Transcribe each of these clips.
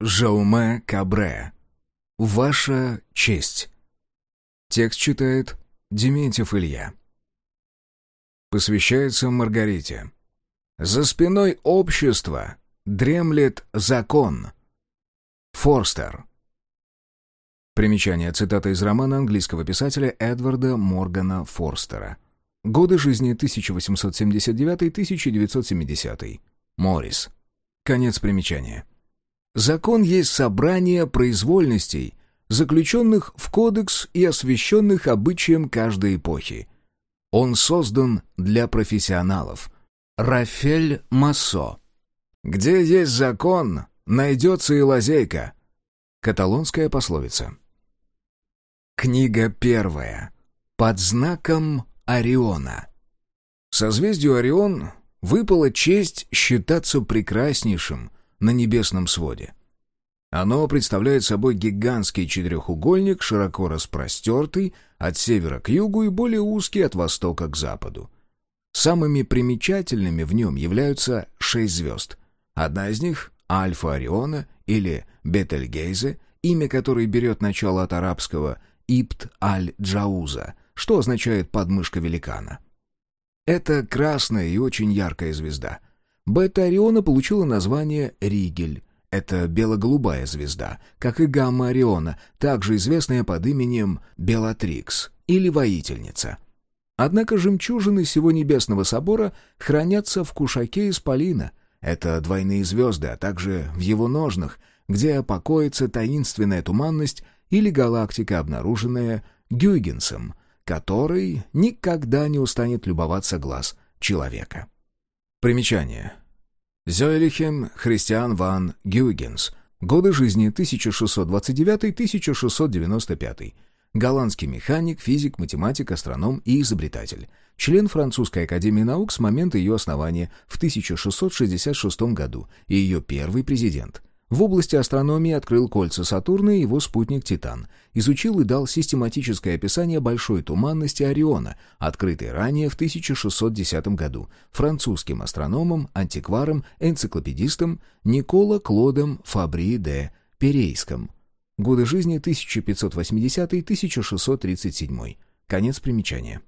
Жауме Кабре. Ваша честь. Текст читает Дементьев Илья. Посвящается Маргарите. За спиной общества дремлет закон. Форстер. Примечание. Цитата из романа английского писателя Эдварда Моргана Форстера. Годы жизни 1879-1970. Моррис. Конец примечания. Закон есть собрание произвольностей, заключенных в кодекс и освященных обычаем каждой эпохи. Он создан для профессионалов. Рафель Массо. «Где есть закон, найдется и лазейка». Каталонская пословица. Книга первая. Под знаком Ориона. Созвездию Орион выпала честь считаться прекраснейшим на небесном своде. Оно представляет собой гигантский четырехугольник, широко распростертый от севера к югу и более узкий от востока к западу. Самыми примечательными в нем являются шесть звезд. Одна из них — Альфа Ориона или Бетельгейзе, имя которой берет начало от арабского «Ибт аль-Джауза», что означает «подмышка великана». Это красная и очень яркая звезда. Бета Ориона получила название Ригель. Это бело-голубая звезда, как и гамма Ориона, также известная под именем Белатрикс или Воительница. Однако жемчужины всего небесного собора хранятся в кушаке Исполина. Это двойные звезды, а также в его ножнах, где покоится таинственная туманность или галактика, обнаруженная Гюйгенсом — которой никогда не устанет любоваться глаз человека. Примечание. Зойлихем Христиан ван Гюйгенс. Годы жизни 1629-1695. Голландский механик, физик, математик, астроном и изобретатель. Член Французской академии наук с момента ее основания в 1666 году и ее первый президент – в области астрономии открыл кольца Сатурна и его спутник Титан. Изучил и дал систематическое описание большой туманности Ориона, открытой ранее в 1610 году французским астрономом, антикваром, энциклопедистом Никола Клодом Фабри де Перейском. Годы жизни 1580-1637. Конец примечания.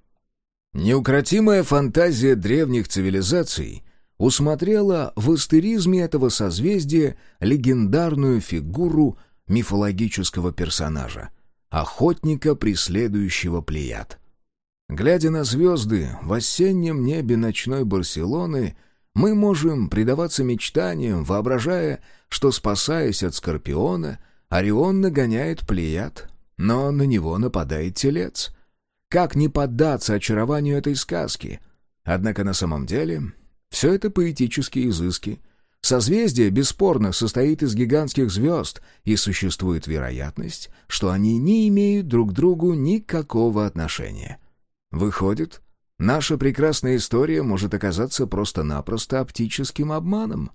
Неукротимая фантазия древних цивилизаций усмотрела в астеризме этого созвездия легендарную фигуру мифологического персонажа — охотника, преследующего плеяд. Глядя на звезды в осеннем небе ночной Барселоны, мы можем предаваться мечтаниям, воображая, что, спасаясь от Скорпиона, Орион нагоняет плеяд, но на него нападает телец. Как не поддаться очарованию этой сказки? Однако на самом деле все это поэтические изыски. Созвездие, бесспорно, состоит из гигантских звезд, и существует вероятность, что они не имеют друг к другу никакого отношения. Выходит, наша прекрасная история может оказаться просто-напросто оптическим обманом.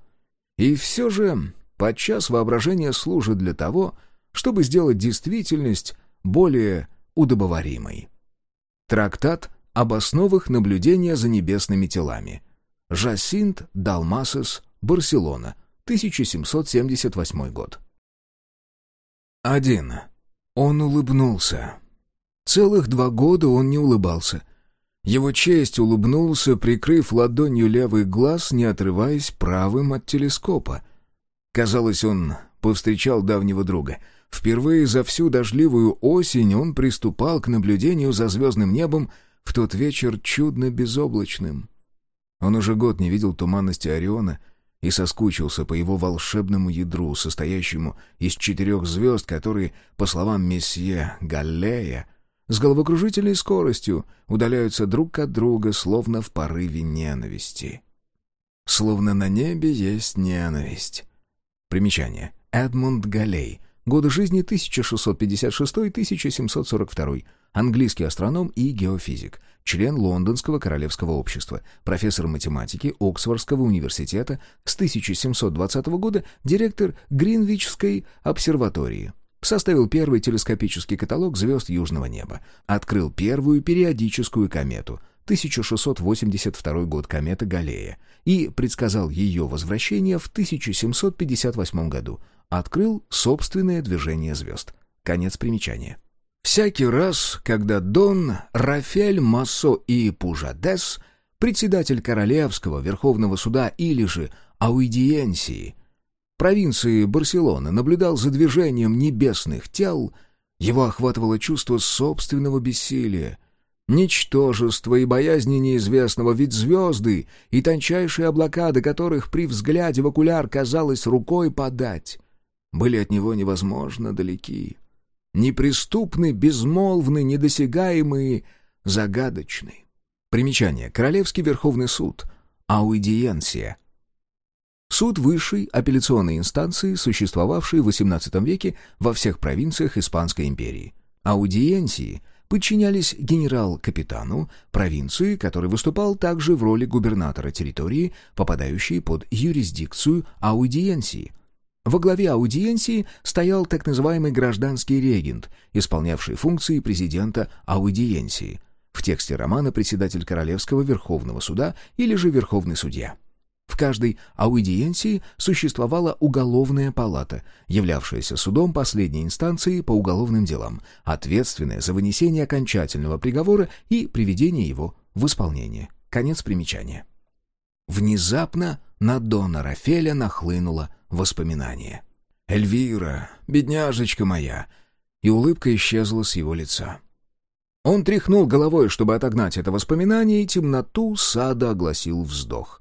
И все же подчас воображение служит для того, чтобы сделать действительность более удобоваримой. Трактат об основах наблюдения за небесными телами – Жасинт Далмасес, Барселона, 1778 год. 1. Он улыбнулся. Целых два года он не улыбался. Его честь улыбнулся, прикрыв ладонью левый глаз, не отрываясь правым от телескопа. Казалось, он повстречал давнего друга. Впервые за всю дождливую осень он приступал к наблюдению за звездным небом в тот вечер чудно безоблачным. Он уже год не видел туманности Ориона и соскучился по его волшебному ядру, состоящему из четырех звезд, которые, по словам месье Галлея, с головокружительной скоростью удаляются друг от друга, словно в порыве ненависти. Словно на небе есть ненависть. Примечание. Эдмунд Галлей. Годы жизни 1656-1742 английский астроном и геофизик, член Лондонского королевского общества, профессор математики Оксфордского университета, с 1720 года. Директор Гринвичской обсерватории. Составил первый телескопический каталог звезд южного неба. Открыл первую периодическую комету. 1682 год. Кометы Галлея, и предсказал ее возвращение в 1758 году, открыл собственное движение звезд. Конец примечания. Всякий раз, когда Дон, Рафель, Массо и Пужадес, председатель Королевского Верховного Суда или же Аудиенсии, провинции Барселоны, наблюдал за движением небесных тел, его охватывало чувство собственного бессилия, ничтожества и боязни неизвестного, ведь звезды и тончайшие облака, до которых при взгляде в окуляр казалось рукой подать, были от него невозможно далеки неприступны, безмолвны, недосягаемые, загадочны. Примечание. Королевский Верховный суд. Аудиенсия. Суд высшей апелляционной инстанции, существовавший в XVIII веке во всех провинциях Испанской империи. Аудиенсии подчинялись генерал-капитану провинции, который выступал также в роли губернатора территории, попадающей под юрисдикцию аудиенсии – во главе аудиенции стоял так называемый гражданский регент, исполнявший функции президента аудиенции. В тексте романа председатель Королевского Верховного суда или же Верховный судья. В каждой аудиенции существовала уголовная палата, являвшаяся судом последней инстанции по уголовным делам, ответственная за вынесение окончательного приговора и приведение его в исполнение. Конец примечания. Внезапно на Дона Рафеля нахлынуло воспоминание. «Эльвира, бедняжечка моя!» И улыбка исчезла с его лица. Он тряхнул головой, чтобы отогнать это воспоминание, и темноту сада огласил вздох.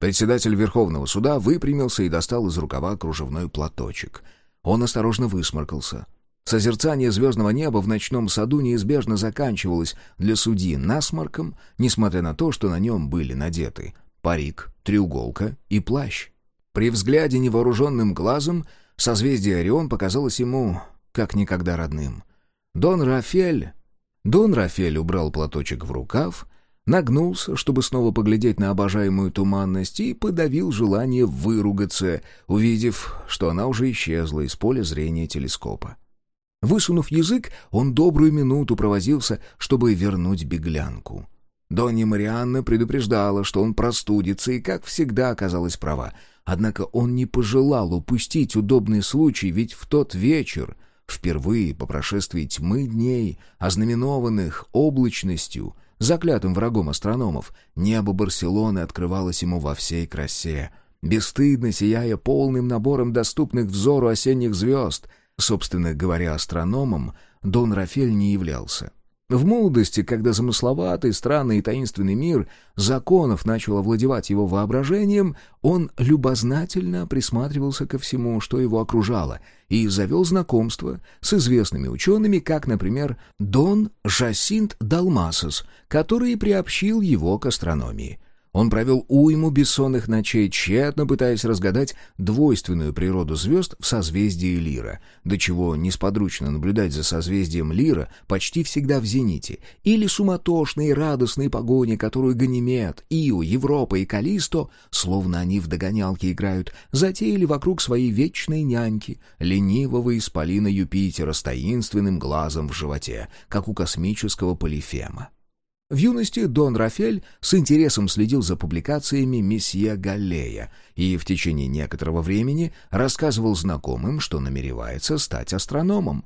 Председатель Верховного суда выпрямился и достал из рукава кружевной платочек. Он осторожно высморкался. Созерцание звездного неба в ночном саду неизбежно заканчивалось для судьи насморком, несмотря на то, что на нем были надеты парик, треуголка и плащ. При взгляде невооруженным глазом созвездие Орион показалось ему как никогда родным. Дон Рафель... Дон Рафель убрал платочек в рукав, нагнулся, чтобы снова поглядеть на обожаемую туманность, и подавил желание выругаться, увидев, что она уже исчезла из поля зрения телескопа. Высунув язык, он добрую минуту провозился, чтобы вернуть беглянку. Донья Марианна предупреждала, что он простудится, и, как всегда, оказалась права. Однако он не пожелал упустить удобный случай, ведь в тот вечер, впервые по прошествии тьмы дней, ознаменованных облачностью, заклятым врагом астрономов, небо Барселоны открывалось ему во всей красе, бесстыдно сияя полным набором доступных взору осенних звезд. Собственно говоря, астрономом Дон Рафель не являлся. В молодости, когда замысловатый, странный и таинственный мир законов начал овладевать его воображением, он любознательно присматривался ко всему, что его окружало, и завел знакомство с известными учеными, как, например, Дон Жасинт Далмасос, который приобщил его к астрономии — он провел уйму бессонных ночей, тщетно пытаясь разгадать двойственную природу звезд в созвездии Лира, до чего несподручно наблюдать за созвездием Лира почти всегда в зените, или суматошной и радостной погони, которую Ганимед, Ио, Европа и Калисто, словно они в догонялки играют, затеяли вокруг своей вечной няньки, ленивого исполина Юпитера с таинственным глазом в животе, как у космического полифема. В юности Дон Рафель с интересом следил за публикациями месье Галлея и в течение некоторого времени рассказывал знакомым, что намеревается стать астрономом.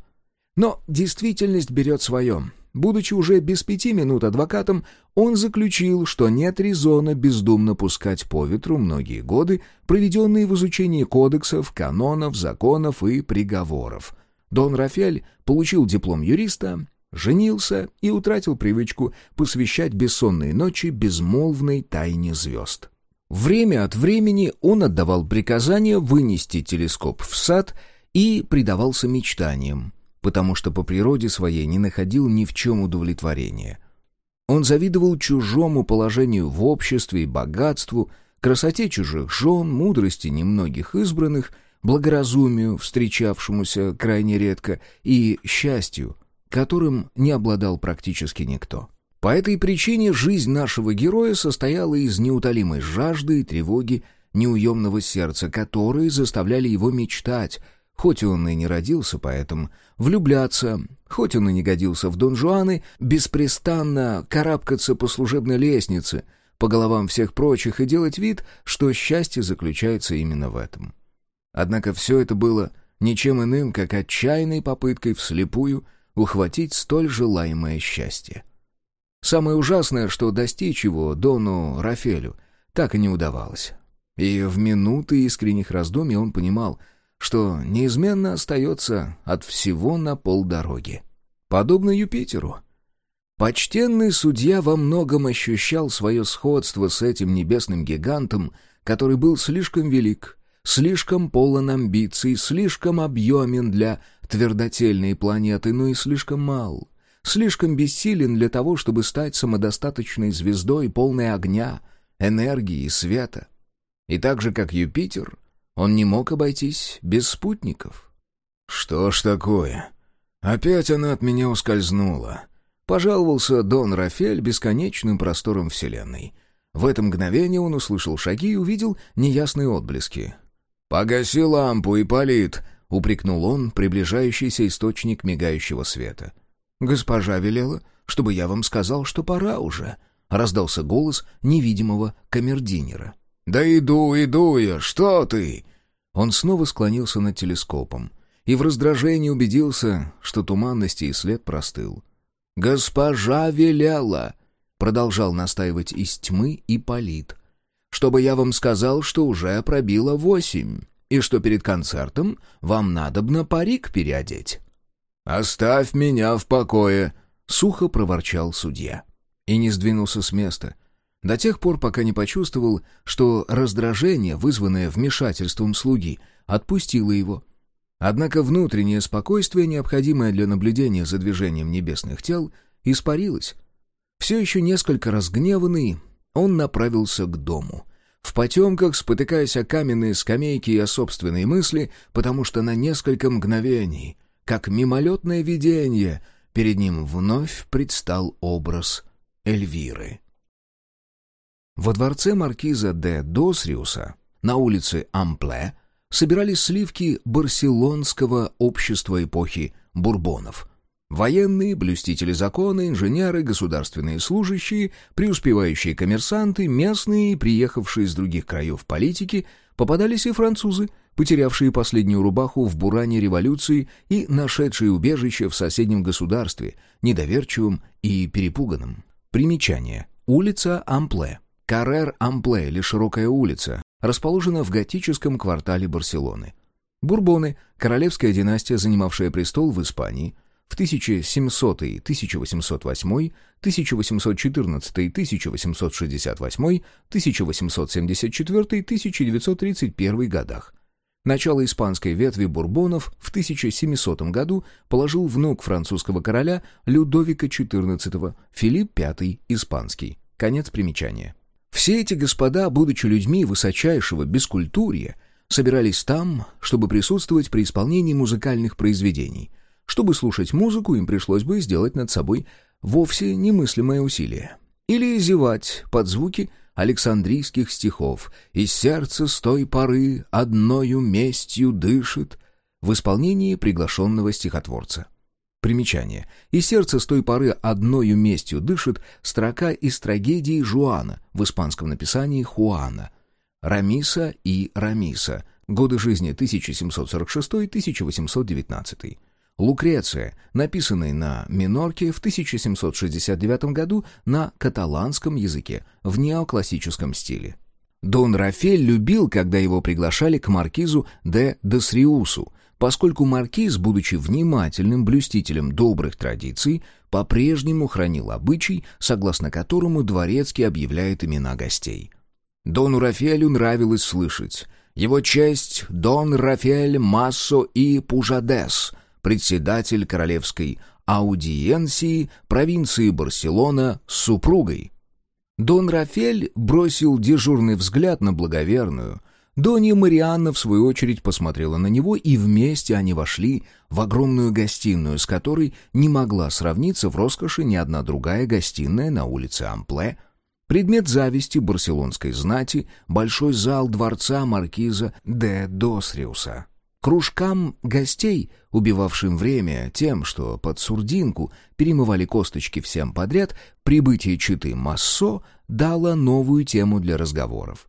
Но действительность берет свое. Будучи уже без пяти минут адвокатом, он заключил, что нет резона бездумно пускать по ветру многие годы, проведенные в изучении кодексов, канонов, законов и приговоров. Дон Рафель получил диплом юриста женился и утратил привычку посвящать бессонные ночи безмолвной тайне звезд. Время от времени он отдавал приказание вынести телескоп в сад и предавался мечтаниям, потому что по природе своей не находил ни в чем удовлетворения. Он завидовал чужому положению в обществе и богатству, красоте чужих жен, мудрости немногих избранных, благоразумию, встречавшемуся крайне редко, и счастью, которым не обладал практически никто. По этой причине жизнь нашего героя состояла из неутолимой жажды и тревоги неуемного сердца, которые заставляли его мечтать, хоть он и не родился поэтом, влюбляться, хоть он и не годился в Дон Жуаны, беспрестанно карабкаться по служебной лестнице, по головам всех прочих и делать вид, что счастье заключается именно в этом. Однако все это было ничем иным, как отчаянной попыткой вслепую ухватить столь желаемое счастье. Самое ужасное, что достичь его Дону Рафелю так и не удавалось. И в минуты искренних раздумий он понимал, что неизменно остается от всего на полдороги. Подобно Юпитеру. Почтенный судья во многом ощущал свое сходство с этим небесным гигантом, который был слишком велик, слишком полон амбиций, слишком объемен для твердотельной планеты, но и слишком мал, слишком бессилен для того, чтобы стать самодостаточной звездой, полной огня, энергии и света. И так же, как Юпитер, он не мог обойтись без спутников. «Что ж такое? Опять она от меня ускользнула», — пожаловался Дон Рафель бесконечным простором Вселенной. В это мгновение он услышал шаги и увидел неясные отблески. «Погаси лампу, Ипполит!» — упрекнул он приближающийся источник мигающего света. «Госпожа велела, чтобы я вам сказал, что пора уже», — раздался голос невидимого камердинера. «Да иду, иду я, что ты?» Он снова склонился над телескопом и в раздражении убедился, что туманности и след простыл. «Госпожа велела!» — продолжал настаивать из тьмы и полит. «Чтобы я вам сказал, что уже пробило восемь, и что перед концертом вам надобно парик переодеть». «Оставь меня в покое!» — сухо проворчал судья. И не сдвинулся с места — до тех пор, пока не почувствовал, что раздражение, вызванное вмешательством слуги, отпустило его. Однако внутреннее спокойствие, необходимое для наблюдения за движением небесных тел, испарилось. Все еще несколько разгневанный, он направился к дому. В потемках, спотыкаясь о каменные скамейки и о собственные мысли, потому что на несколько мгновений, как мимолетное видение, перед ним вновь предстал образ Эльвиры. Во дворце маркиза де Досриуса на улице Ампле собирались сливки барселонского общества эпохи бурбонов. Военные, блюстители закона, инженеры, государственные служащие, преуспевающие коммерсанты, местные и приехавшие из других краев политики, попадались и французы, потерявшие последнюю рубаху в буране революции и нашедшие убежище в соседнем государстве, недоверчивым и перепуганным. Примечание. Улица Ампле. Каррер-Ампле или Широкая улица, расположена в готическом квартале Барселоны. Бурбоны – королевская династия, занимавшая престол в Испании в 1700 1808, 1814 1868, 1874 1931 годах. Начало испанской ветви бурбонов в 1700 году положил внук французского короля Людовика XIV, Филипп V Испанский. Конец примечания. Все эти господа, будучи людьми высочайшего бескультурья, собирались там, чтобы присутствовать при исполнении музыкальных произведений. Чтобы слушать музыку, им пришлось бы сделать над собой вовсе немыслимое усилие. Или зевать под звуки александрийских стихов «И сердце с той поры одною местью дышит» в исполнении приглашенного стихотворца. Примечание. И сердце с той поры одною местью дышит строка из трагедии Жуана в испанском написании Хуана. Рамиса и Рамиса. Годы жизни 1746-1819. Лукреция, написанный на минорке в 1769 году на каталанском языке в неоклассическом стиле. Дон Рафель любил, когда его приглашали к маркизу де Досриусу, поскольку маркиз, будучи внимательным блюстителем добрых традиций, по-прежнему хранил обычай, согласно которому дворецкий объявляет имена гостей. Дону Рафелю нравилось слышать «Его честь Дон Рафель Массо и Пужадес, председатель королевской аудиенции провинции Барселона с супругой». Дон Рафель бросил дежурный взгляд на благоверную, Донья Марианна, в свою очередь, посмотрела на него, и вместе они вошли в огромную гостиную, с которой не могла сравниться в роскоши ни одна другая гостиная на улице Ампле. Предмет зависти барселонской знати — большой зал дворца маркиза де Досриуса. Кружкам гостей, убивавшим время тем, что под сурдинку перемывали косточки всем подряд, прибытие читы Массо дало новую тему для разговоров.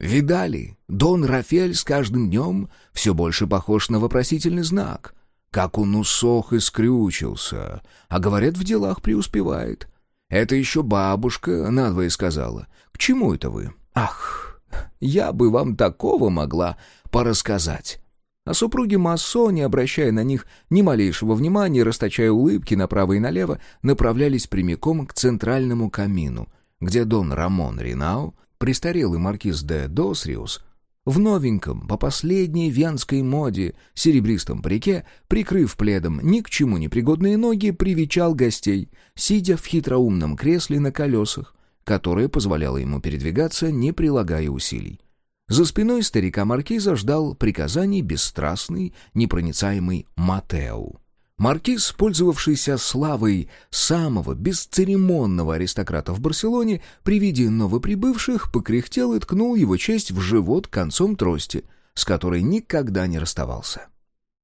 «Видали, Дон Рафель с каждым днем все больше похож на вопросительный знак. Как он усох и скрючился, а говорят, в делах преуспевает. Это еще бабушка надвое сказала. К чему это вы? Ах, я бы вам такого могла порассказать». А супруги Массо, не обращая на них ни малейшего внимания, расточая улыбки направо и налево, направлялись прямиком к центральному камину, где Дон Рамон Ринау, престарелый маркиз де Досриус, в новеньком, по последней венской моде, серебристом парике, прикрыв пледом ни к чему не пригодные ноги, привечал гостей, сидя в хитроумном кресле на колесах, которое позволяло ему передвигаться, не прилагая усилий. За спиной старика Маркиза ждал приказаний бесстрастный, непроницаемый Матеу. Маркиз, пользовавшийся славой самого бесцеремонного аристократа в Барселоне, при виде новоприбывших покряхтел и ткнул его честь в живот концом трости, с которой никогда не расставался.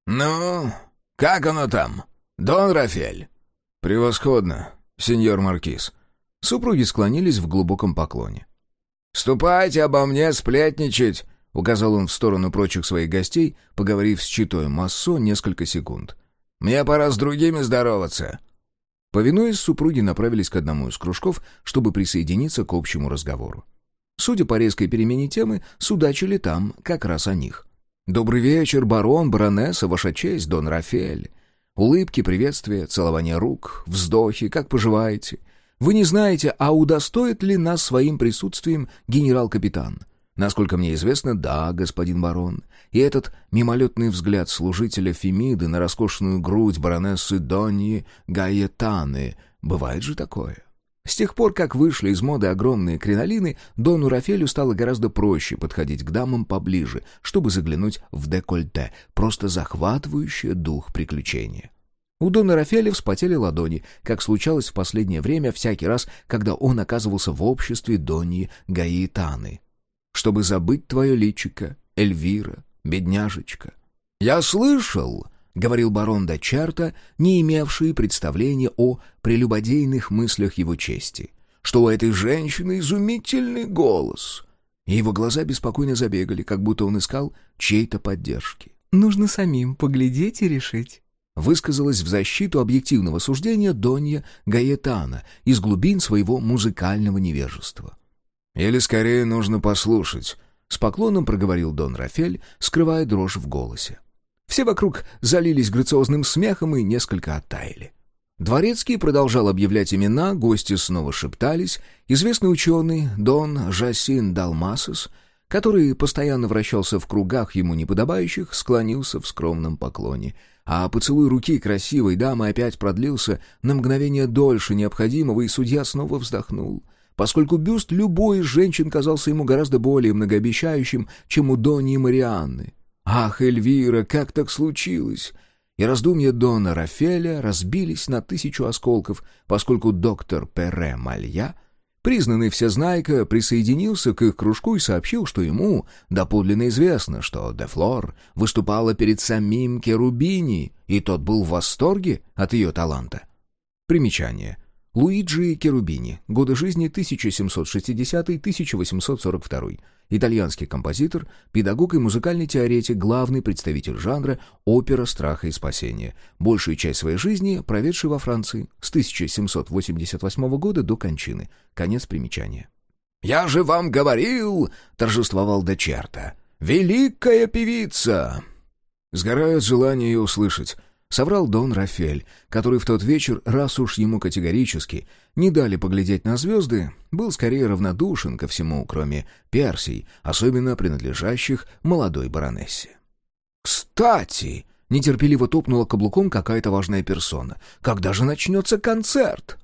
«Ну, как оно там, Дон Рафель?» «Превосходно, сеньор Маркиз». Супруги склонились в глубоком поклоне. «Ступайте обо мне сплетничать!» — указал он в сторону прочих своих гостей, поговорив с читой Массо несколько секунд. «Мне пора с другими здороваться!» Повинуясь, супруги направились к одному из кружков, чтобы присоединиться к общему разговору. Судя по резкой перемене темы, судачили там как раз о них. «Добрый вечер, барон, баронесса, ваша честь, дон Рафель!» Улыбки, приветствия, целование рук, вздохи, как поживаете? Вы не знаете, а удостоит ли нас своим присутствием генерал-капитан? Насколько мне известно, да, господин барон. И этот мимолетный взгляд служителя Фемиды на роскошную грудь баронессы Донни Гаетаны. Бывает же такое. С тех пор, как вышли из моды огромные кринолины, Дону Рафелю стало гораздо проще подходить к дамам поближе, чтобы заглянуть в декольте, просто захватывающее дух приключения. У Дона Рафеля вспотели ладони, как случалось в последнее время всякий раз, когда он оказывался в обществе Донни Гаитаны. «Чтобы забыть твое личико, Эльвира, бедняжечка». «Я слышал», — говорил барон де Чарта, не имевший представления о прелюбодейных мыслях его чести, «что у этой женщины изумительный голос». И его глаза беспокойно забегали, как будто он искал чьей-то поддержки. «Нужно самим поглядеть и решить» высказалась в защиту объективного суждения Донья Гаетана из глубин своего музыкального невежества. «Или скорее нужно послушать», — с поклоном проговорил Дон Рафель, скрывая дрожь в голосе. Все вокруг залились грациозным смехом и несколько оттаяли. Дворецкий продолжал объявлять имена, гости снова шептались. Известный ученый Дон Жасин Далмасос, который постоянно вращался в кругах ему неподобающих, склонился в скромном поклоне — а поцелуй руки красивой дамы опять продлился на мгновение дольше необходимого, и судья снова вздохнул, поскольку бюст любой из женщин казался ему гораздо более многообещающим, чем у Дони и Марианны. «Ах, Эльвира, как так случилось?» И раздумья Дона Рафеля разбились на тысячу осколков, поскольку доктор Перре Малья Признанный всезнайка присоединился к их кружку и сообщил, что ему доподлинно известно, что Де Флор выступала перед самим Керубини, и тот был в восторге от ее таланта. Примечание. Луиджи Керубини. Годы жизни 1760-1842. Итальянский композитор, педагог и музыкальный теоретик, главный представитель жанра опера страха и спасения. Большую часть своей жизни проведший во Франции с 1788 года до кончины. Конец примечания. «Я же вам говорил!» — торжествовал Дечерта. «Великая певица!» Сгораю от желания ее услышать соврал Дон Рафель, который в тот вечер, раз уж ему категорически не дали поглядеть на звезды, был скорее равнодушен ко всему, кроме Персий, особенно принадлежащих молодой баронессе. «Кстати!» — нетерпеливо топнула каблуком какая-то важная персона. «Когда же начнется концерт?»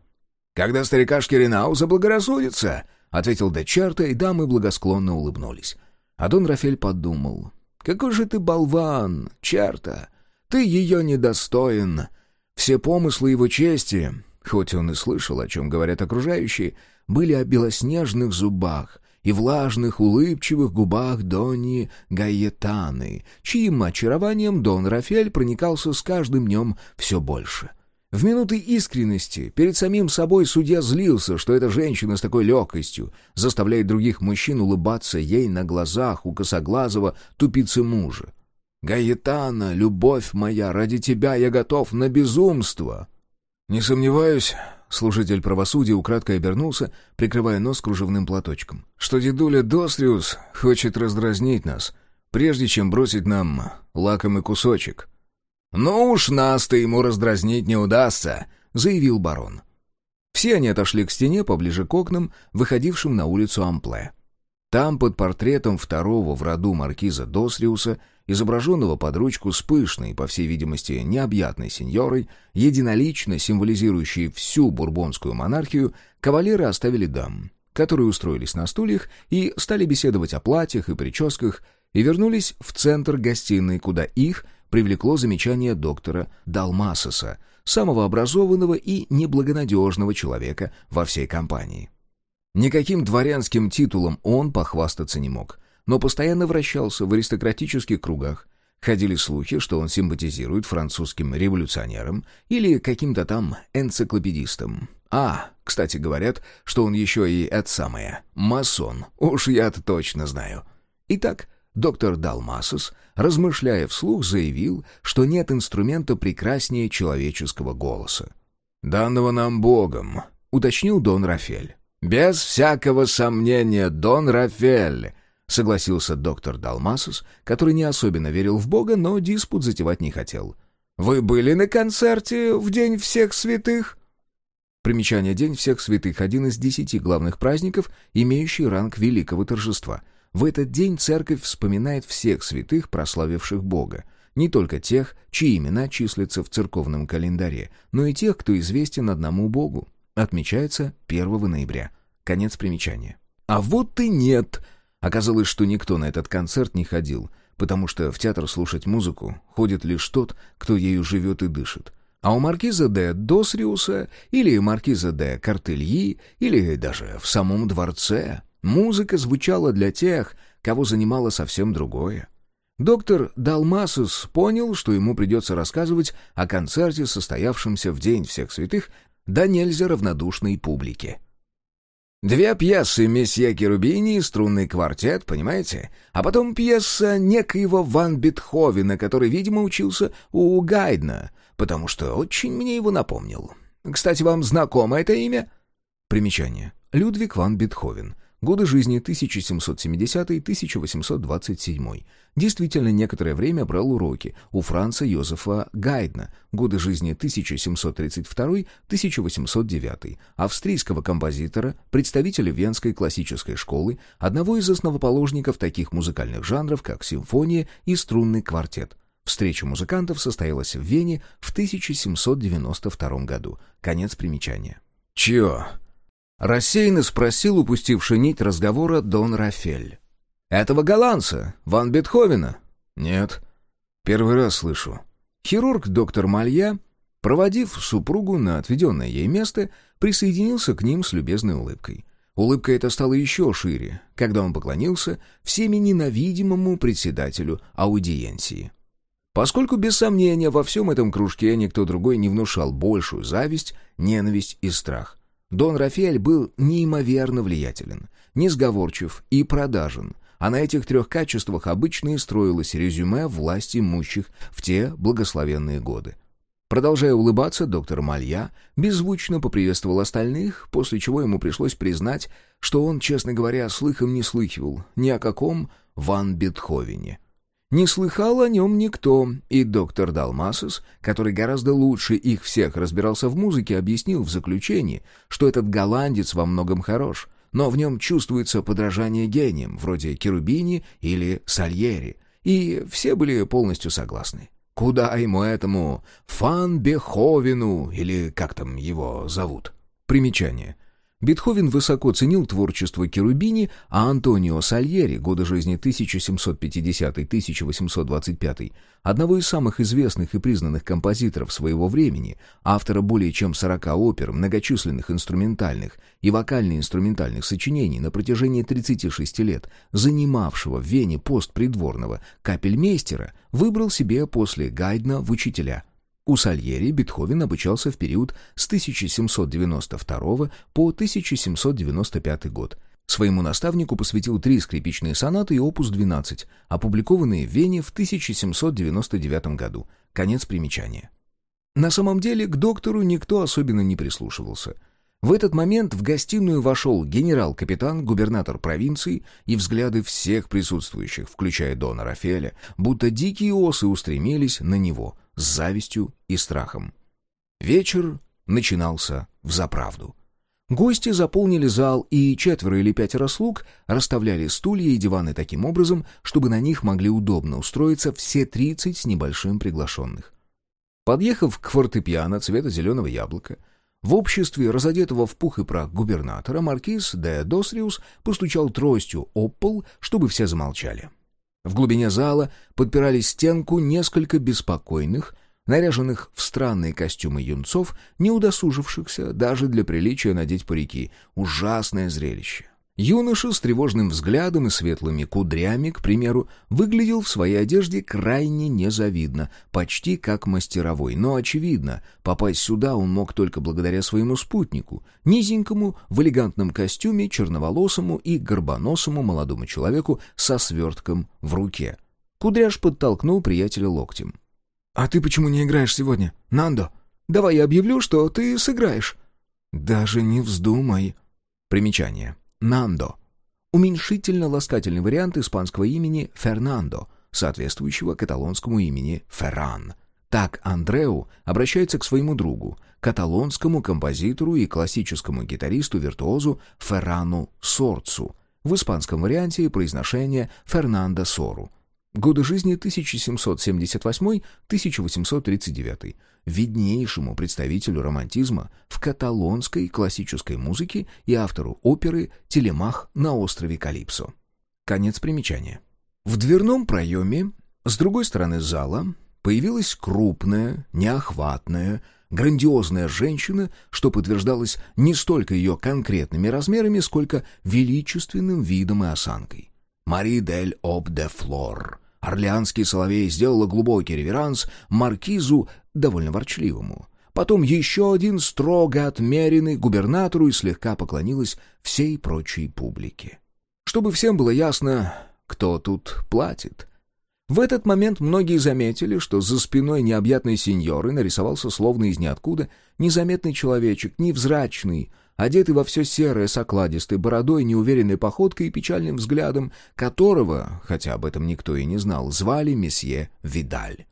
«Когда старикашки Ренау заблагорассудится!» — ответил Дечарта, и дамы благосклонно улыбнулись. А Дон Рафель подумал. «Какой же ты болван, черта! Ты ее недостоин. Все помыслы его чести, хоть он и слышал, о чем говорят окружающие, были о белоснежных зубах и влажных, улыбчивых губах Донни Гайетаны, чьим очарованием Дон Рафель проникался с каждым днем все больше. В минуты искренности перед самим собой судья злился, что эта женщина с такой легкостью заставляет других мужчин улыбаться ей на глазах у косоглазого тупицы мужа. «Гаетана, любовь моя, ради тебя я готов на безумство!» «Не сомневаюсь», — служитель правосудия украдкой обернулся, прикрывая нос кружевным платочком, «что дедуля Достриус хочет раздразнить нас, прежде чем бросить нам лакомый кусочек». «Ну уж нас-то ему раздразнить не удастся», — заявил барон. Все они отошли к стене поближе к окнам, выходившим на улицу Ампле. Там, под портретом второго в роду маркиза Досриуса, изображенного под ручку с пышной, по всей видимости, необъятной сеньорой, единолично символизирующей всю бурбонскую монархию, кавалеры оставили дам, которые устроились на стульях и стали беседовать о платьях и прическах, и вернулись в центр гостиной, куда их — привлекло замечание доктора Далмасоса, самого образованного и неблагонадежного человека во всей компании. Никаким дворянским титулом он похвастаться не мог, но постоянно вращался в аристократических кругах. Ходили слухи, что он симпатизирует французским революционерам или каким-то там энциклопедистам. А, кстати, говорят, что он еще и это самое, масон, уж я-то точно знаю. Итак, Доктор Далмасос, размышляя вслух, заявил, что нет инструмента прекраснее человеческого голоса. «Данного нам Богом», — уточнил Дон Рафель. «Без всякого сомнения, Дон Рафель», — согласился доктор Далмасос, который не особенно верил в Бога, но диспут затевать не хотел. «Вы были на концерте в День всех святых?» Примечание «День всех святых» — один из десяти главных праздников, имеющий ранг великого торжества — в этот день церковь вспоминает всех святых, прославивших Бога, не только тех, чьи имена числятся в церковном календаре, но и тех, кто известен одному Богу. Отмечается 1 ноября. Конец примечания. А вот и нет. Оказалось, что никто на этот концерт не ходил, потому что в театр слушать музыку ходит лишь тот, кто ею живет и дышит. А у маркиза де Досриуса или маркиза де Картельи или даже в самом дворце Музыка звучала для тех, кого занимало совсем другое. Доктор Далмасус понял, что ему придется рассказывать о концерте, состоявшемся в День всех святых, да нельзя равнодушной публике. Две пьесы месье Керубини и струнный квартет, понимаете? А потом пьеса некоего Ван Бетховена, который, видимо, учился у Гайдна, потому что очень мне его напомнил. Кстати, вам знакомо это имя? Примечание. Людвиг ван Бетховен. Годы жизни 1770-1827. Действительно, некоторое время брал уроки у Франца Йозефа Гайдна, годы жизни 1732-1809, австрийского композитора, представителя Венской классической школы, одного из основоположников таких музыкальных жанров, как симфония и струнный квартет. Встреча музыкантов состоялась в Вене в 1792 году. Конец примечания. «Чё, Рассеянно спросил упустивший нить разговора Дон Рафель. «Этого голландца, Ван Бетховена?» «Нет. Первый раз слышу». Хирург доктор Малья, проводив супругу на отведенное ей место, присоединился к ним с любезной улыбкой. Улыбка эта стала еще шире, когда он поклонился всеми ненавидимому председателю аудиенции. Поскольку, без сомнения, во всем этом кружке никто другой не внушал большую зависть, ненависть и страх, Дон Рафаэль был неимоверно влиятелен, несговорчив и продажен, а на этих трех качествах обычно и строилось резюме власти имущих в те благословенные годы. Продолжая улыбаться, доктор Малья беззвучно поприветствовал остальных, после чего ему пришлось признать, что он, честно говоря, слыхом не слыхивал ни о каком Ван Бетховене. Не слыхал о нем никто, и доктор Далмасус, который гораздо лучше их всех разбирался в музыке, объяснил в заключении, что этот голландец во многом хорош, но в нем чувствуется подражание гениям, вроде Керубини или Сальери, и все были полностью согласны. Куда ему этому Фан Беховину, или как там его зовут? Примечание. Бетховен высоко ценил творчество Керубини, а Антонио Сальери, годы жизни 1750-1825, одного из самых известных и признанных композиторов своего времени, автора более чем 40 опер, многочисленных инструментальных и вокально-инструментальных сочинений на протяжении 36 лет, занимавшего в Вене пост придворного капельмейстера, выбрал себе после Гайдна в учителя – у Сальери Бетховен обучался в период с 1792 по 1795 год. Своему наставнику посвятил три скрипичные сонаты и опус 12, опубликованные в Вене в 1799 году. Конец примечания. На самом деле к доктору никто особенно не прислушивался – в этот момент в гостиную вошел генерал-капитан, губернатор провинции, и взгляды всех присутствующих, включая Дона Рафеля, будто дикие осы устремились на него с завистью и страхом. Вечер начинался в заправду. Гости заполнили зал, и четверо или пятеро слуг расставляли стулья и диваны таким образом, чтобы на них могли удобно устроиться все тридцать с небольшим приглашенных. Подъехав к фортепиано цвета зеленого яблока, в обществе разодетого в пух и прах губернатора маркиз де Досриус постучал тростью об пол, чтобы все замолчали. В глубине зала подпирали стенку несколько беспокойных, наряженных в странные костюмы юнцов, не удосужившихся даже для приличия надеть парики. Ужасное зрелище. Юноша с тревожным взглядом и светлыми кудрями, к примеру, выглядел в своей одежде крайне незавидно, почти как мастеровой. Но, очевидно, попасть сюда он мог только благодаря своему спутнику, низенькому, в элегантном костюме, черноволосому и горбоносому молодому человеку со свертком в руке. Кудряш подтолкнул приятеля локтем. «А ты почему не играешь сегодня, Нандо? Давай я объявлю, что ты сыграешь». «Даже не вздумай». Примечание. Нандо. Уменьшительно-ласкательный вариант испанского имени Фернандо, соответствующего каталонскому имени Ферран. Так Андреу обращается к своему другу, каталонскому композитору и классическому гитаристу-виртуозу Феррану Сорцу, в испанском варианте произношение Фернандо Сору. Годы жизни 1778-1839 виднейшему представителю романтизма в каталонской классической музыке и автору оперы «Телемах на острове Калипсо». Конец примечания. В дверном проеме, с другой стороны зала, появилась крупная, неохватная, грандиозная женщина, что подтверждалось не столько ее конкретными размерами, сколько величественным видом и осанкой. Мари дель Об де Флор, Орлеанский соловей сделала глубокий реверанс маркизу, довольно ворчливому. Потом еще один строго отмеренный губернатору и слегка поклонилась всей прочей публике. Чтобы всем было ясно, кто тут платит. В этот момент многие заметили, что за спиной необъятной сеньоры нарисовался словно из ниоткуда незаметный человечек, невзрачный, одетый во все серое с окладистой бородой, неуверенной походкой и печальным взглядом, которого, хотя об этом никто и не знал, звали месье Видаль.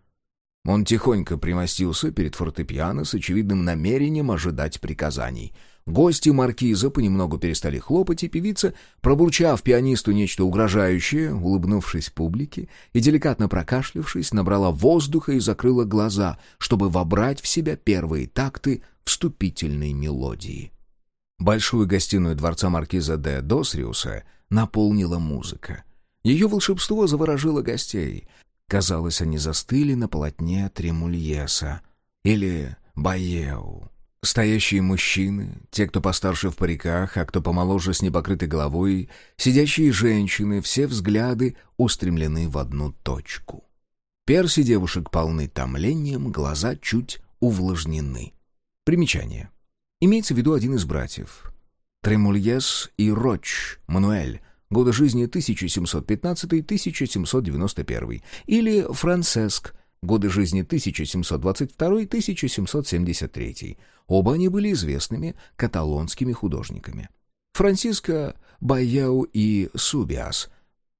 Он тихонько примостился перед фортепиано с очевидным намерением ожидать приказаний. Гости маркиза понемногу перестали хлопать, и певица, пробурчав пианисту нечто угрожающее, улыбнувшись публике и деликатно прокашлявшись, набрала воздуха и закрыла глаза, чтобы вобрать в себя первые такты вступительной мелодии. Большую гостиную дворца маркиза де Досриуса наполнила музыка. Ее волшебство заворожило гостей. Казалось, они застыли на полотне Тремульеса или Баеу. Стоящие мужчины, те, кто постарше в париках, а кто помоложе с непокрытой головой, сидящие женщины, все взгляды устремлены в одну точку. Перси девушек полны томлением, глаза чуть увлажнены. Примечание. Имеется в виду один из братьев. Тремульес и Роч, Мануэль, годы жизни 1715-1791, или Франциск, годы жизни 1722-1773. Оба они были известными каталонскими художниками. Франциско Байяу и Субиас –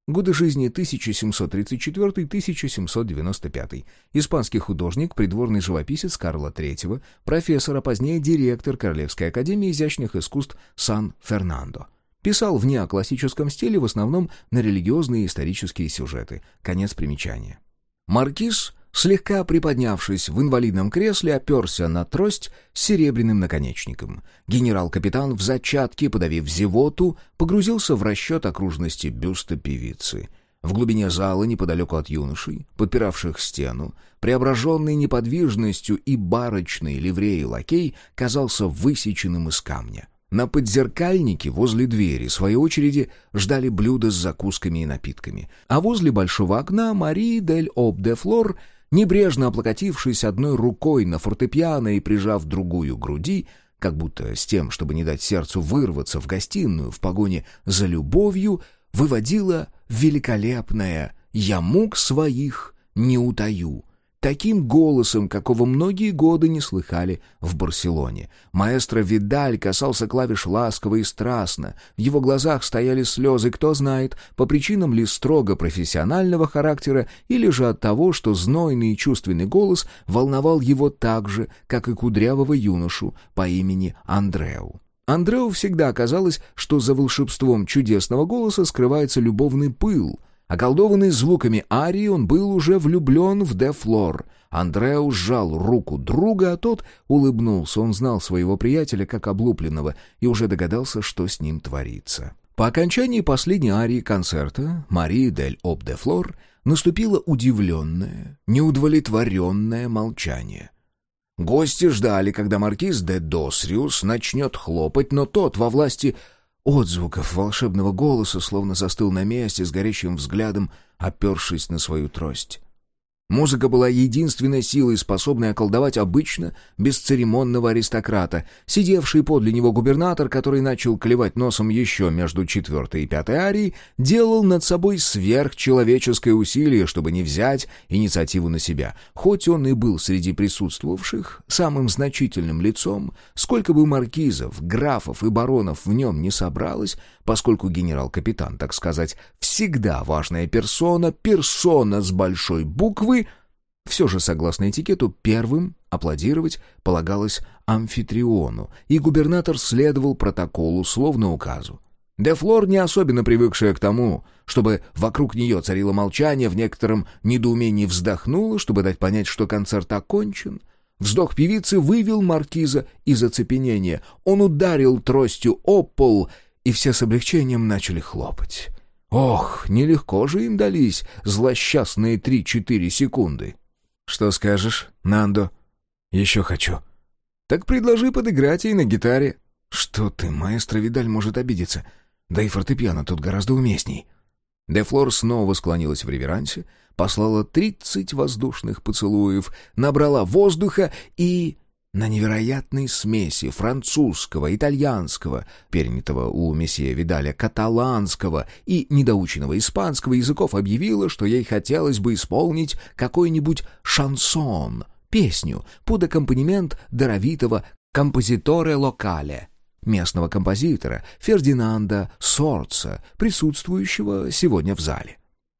Годы жизни 1734-1795. Испанский художник, придворный живописец Карла III, профессор, а позднее директор Королевской академии изящных искусств Сан-Фернандо. Писал в неоклассическом стиле в основном на религиозные и исторические сюжеты. Конец примечания. Маркиз слегка приподнявшись в инвалидном кресле, оперся на трость с серебряным наконечником. Генерал-капитан в зачатке, подавив зевоту, погрузился в расчет окружности бюста певицы. В глубине зала, неподалеку от юношей, подпиравших стену, преображенный неподвижностью и барочной ливреи лакей казался высеченным из камня. На подзеркальнике возле двери, в своей очереди, ждали блюда с закусками и напитками. А возле большого окна Мари дель Об де Флор, небрежно облокотившись одной рукой на фортепиано и прижав другую к груди, как будто с тем, чтобы не дать сердцу вырваться в гостиную в погоне за любовью, выводила великолепное «Я мук своих не утаю», таким голосом, какого многие годы не слыхали в Барселоне. Маэстро Видаль касался клавиш ласково и страстно. В его глазах стояли слезы, кто знает, по причинам ли строго профессионального характера или же от того, что знойный и чувственный голос волновал его так же, как и кудрявого юношу по имени Андреу. Андреу всегда казалось, что за волшебством чудесного голоса скрывается любовный пыл — Околдованный звуками арии, он был уже влюблен в Де Флор. Андреу сжал руку друга, а тот улыбнулся. Он знал своего приятеля как облупленного и уже догадался, что с ним творится. По окончании последней арии концерта Мари дель Об де Флор наступило удивленное, неудовлетворенное молчание. Гости ждали, когда маркиз де Досриус начнет хлопать, но тот во власти отзвуков волшебного голоса, словно застыл на месте с горящим взглядом, опершись на свою трость. Музыка была единственной силой, способной околдовать обычно бесцеремонного аристократа. Сидевший подле него губернатор, который начал клевать носом еще между четвертой и пятой арией, делал над собой сверхчеловеческое усилие, чтобы не взять инициативу на себя. Хоть он и был среди присутствовавших самым значительным лицом, сколько бы маркизов, графов и баронов в нем не собралось, поскольку генерал-капитан, так сказать, всегда важная персона, персона с большой буквы, все же, согласно этикету, первым аплодировать полагалось амфитриону, и губернатор следовал протоколу, словно указу. Дефлор, не особенно привыкшая к тому, чтобы вокруг нее царило молчание, в некотором недоумении вздохнула, чтобы дать понять, что концерт окончен. Вздох певицы вывел маркиза из оцепенения. Он ударил тростью о пол — и все с облегчением начали хлопать. Ох, нелегко же им дались злосчастные три-четыре секунды. «Что скажешь, Нандо?» «Еще хочу». «Так предложи подыграть ей на гитаре». «Что ты, маэстро Видаль может обидеться. Да и фортепиано тут гораздо уместней». Дефлор снова склонилась в реверансе, послала тридцать воздушных поцелуев, набрала воздуха и на невероятной смеси французского, итальянского, перенятого у месье Видаля, каталанского и недоученного испанского языков объявила, что ей хотелось бы исполнить какой-нибудь шансон, песню под аккомпанемент даровитого композиторе локале, местного композитора Фердинанда Сорца, присутствующего сегодня в зале.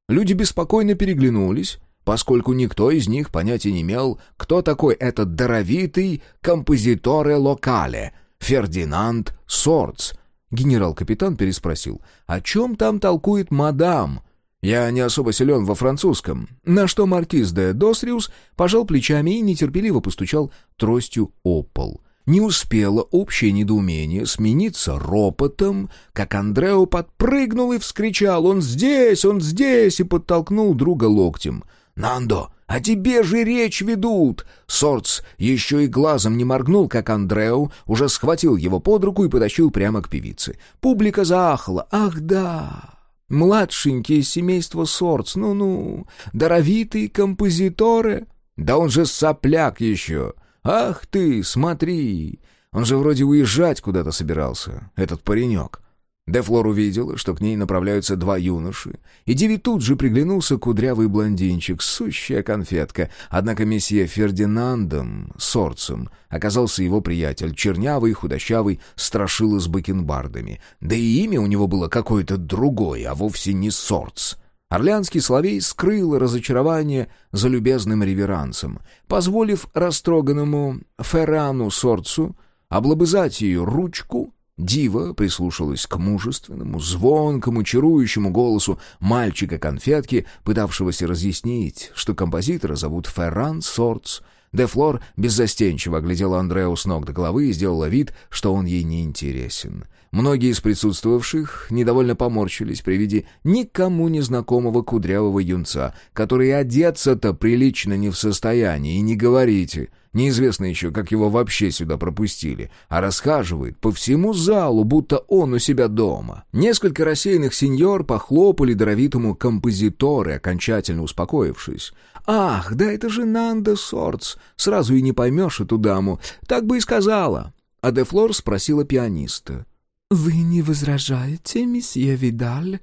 Люди беспокойно переглянулись, поскольку никто из них понятия не имел, кто такой этот даровитый композиторе локале Фердинанд Сорц. Генерал-капитан переспросил, «О чем там толкует мадам?» «Я не особо силен во французском». На что маркиз де Досриус пожал плечами и нетерпеливо постучал тростью о пол. Не успело общее недоумение смениться ропотом, как Андрео подпрыгнул и вскричал «Он здесь! Он здесь!» и подтолкнул друга локтем — «Нандо, о тебе же речь ведут!» Сорц еще и глазом не моргнул, как Андреу уже схватил его под руку и потащил прямо к певице. Публика заахала. «Ах да!» Младшенький из семейства Сорц, ну-ну, даровитый композиторы. Да он же сопляк еще. Ах ты, смотри, он же вроде уезжать куда-то собирался, этот паренек. Дефлор увидела, что к ней направляются два юноши, и Диви тут же приглянулся кудрявый блондинчик, сущая конфетка, однако месье Фердинандом Сорцем оказался его приятель, чернявый, худощавый, страшила с бакенбардами, да и имя у него было какое-то другое, а вовсе не Сорц. Орлеанский словей скрыл разочарование за любезным реверансом, позволив растроганному Феррану Сорцу облобызать ее ручку Дива прислушалась к мужественному, звонкому, чарующему голосу мальчика-конфетки, пытавшегося разъяснить, что композитора зовут Ферран Сортс. Де Флор беззастенчиво оглядела Андреу с ног до головы и сделала вид, что он ей не интересен. Многие из присутствовавших недовольно поморщились при виде никому незнакомого кудрявого юнца, который одеться-то прилично не в состоянии, и не говорите. Неизвестно еще, как его вообще сюда пропустили, а расхаживает по всему залу, будто он у себя дома. Несколько рассеянных сеньор похлопали даровитому композиторы, окончательно успокоившись. «Ах, да это же Нанда Сортс! Сразу и не поймешь эту даму. Так бы и сказала!» А де Флор спросила пианиста. «Вы не возражаете, месье Видаль?»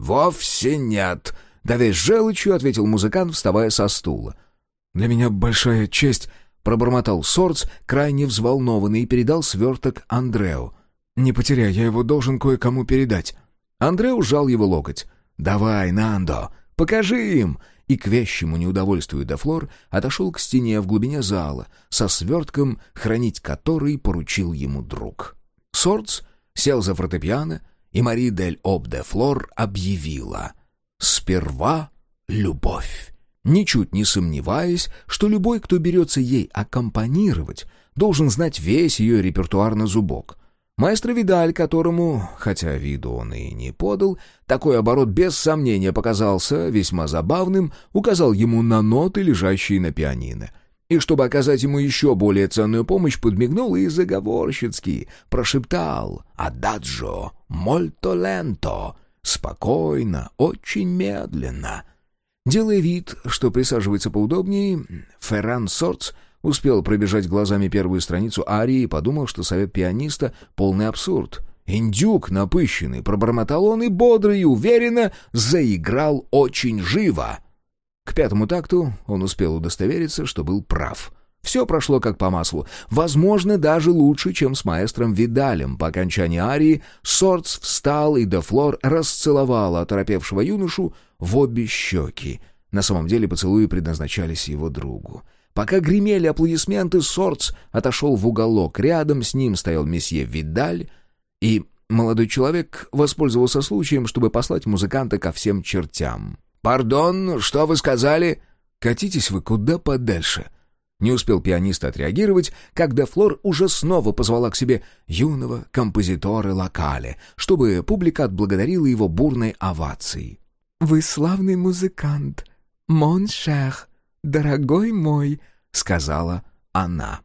«Вовсе нет», — да весь желчью ответил музыкант, вставая со стула. «Для меня большая честь», — пробормотал Сорц, крайне взволнованный, и передал сверток Андреу. «Не потеряй, я его должен кое-кому передать». Андреу сжал его локоть. «Давай, Нандо, покажи им!» И к вещему неудовольствию Дефлор отошел к стене в глубине зала, со свертком, хранить который поручил ему друг. Сорц сел за фортепиано, и Мари дель Об де Флор объявила «Сперва любовь» ничуть не сомневаясь, что любой, кто берется ей аккомпанировать, должен знать весь ее репертуар на зубок. Маэстро Видаль, которому, хотя виду он и не подал, такой оборот без сомнения показался весьма забавным, указал ему на ноты, лежащие на пианино — и, чтобы оказать ему еще более ценную помощь, подмигнул и заговорщицки прошептал «Ададжо, мольто ленто» спокойно, очень медленно. Делая вид, что присаживается поудобнее, Ферран Сортс успел пробежать глазами первую страницу арии и подумал, что совет пианиста — полный абсурд. Индюк напыщенный, пробормотал он и бодро и уверенно заиграл очень живо — к пятому такту он успел удостовериться, что был прав. Все прошло как по маслу. Возможно, даже лучше, чем с маэстром Видалем. По окончании арии Сортс встал, и Дефлор расцеловал оторопевшего юношу в обе щеки. На самом деле поцелуи предназначались его другу. Пока гремели аплодисменты, Сортс отошел в уголок. Рядом с ним стоял месье Видаль, и молодой человек воспользовался случаем, чтобы послать музыканта ко всем чертям. «Пардон, что вы сказали?» «Катитесь вы куда подальше». Не успел пианист отреагировать, когда Флор уже снова позвала к себе юного композитора Локале, чтобы публика отблагодарила его бурной овацией. «Вы славный музыкант, Моншех, дорогой мой», — сказала она.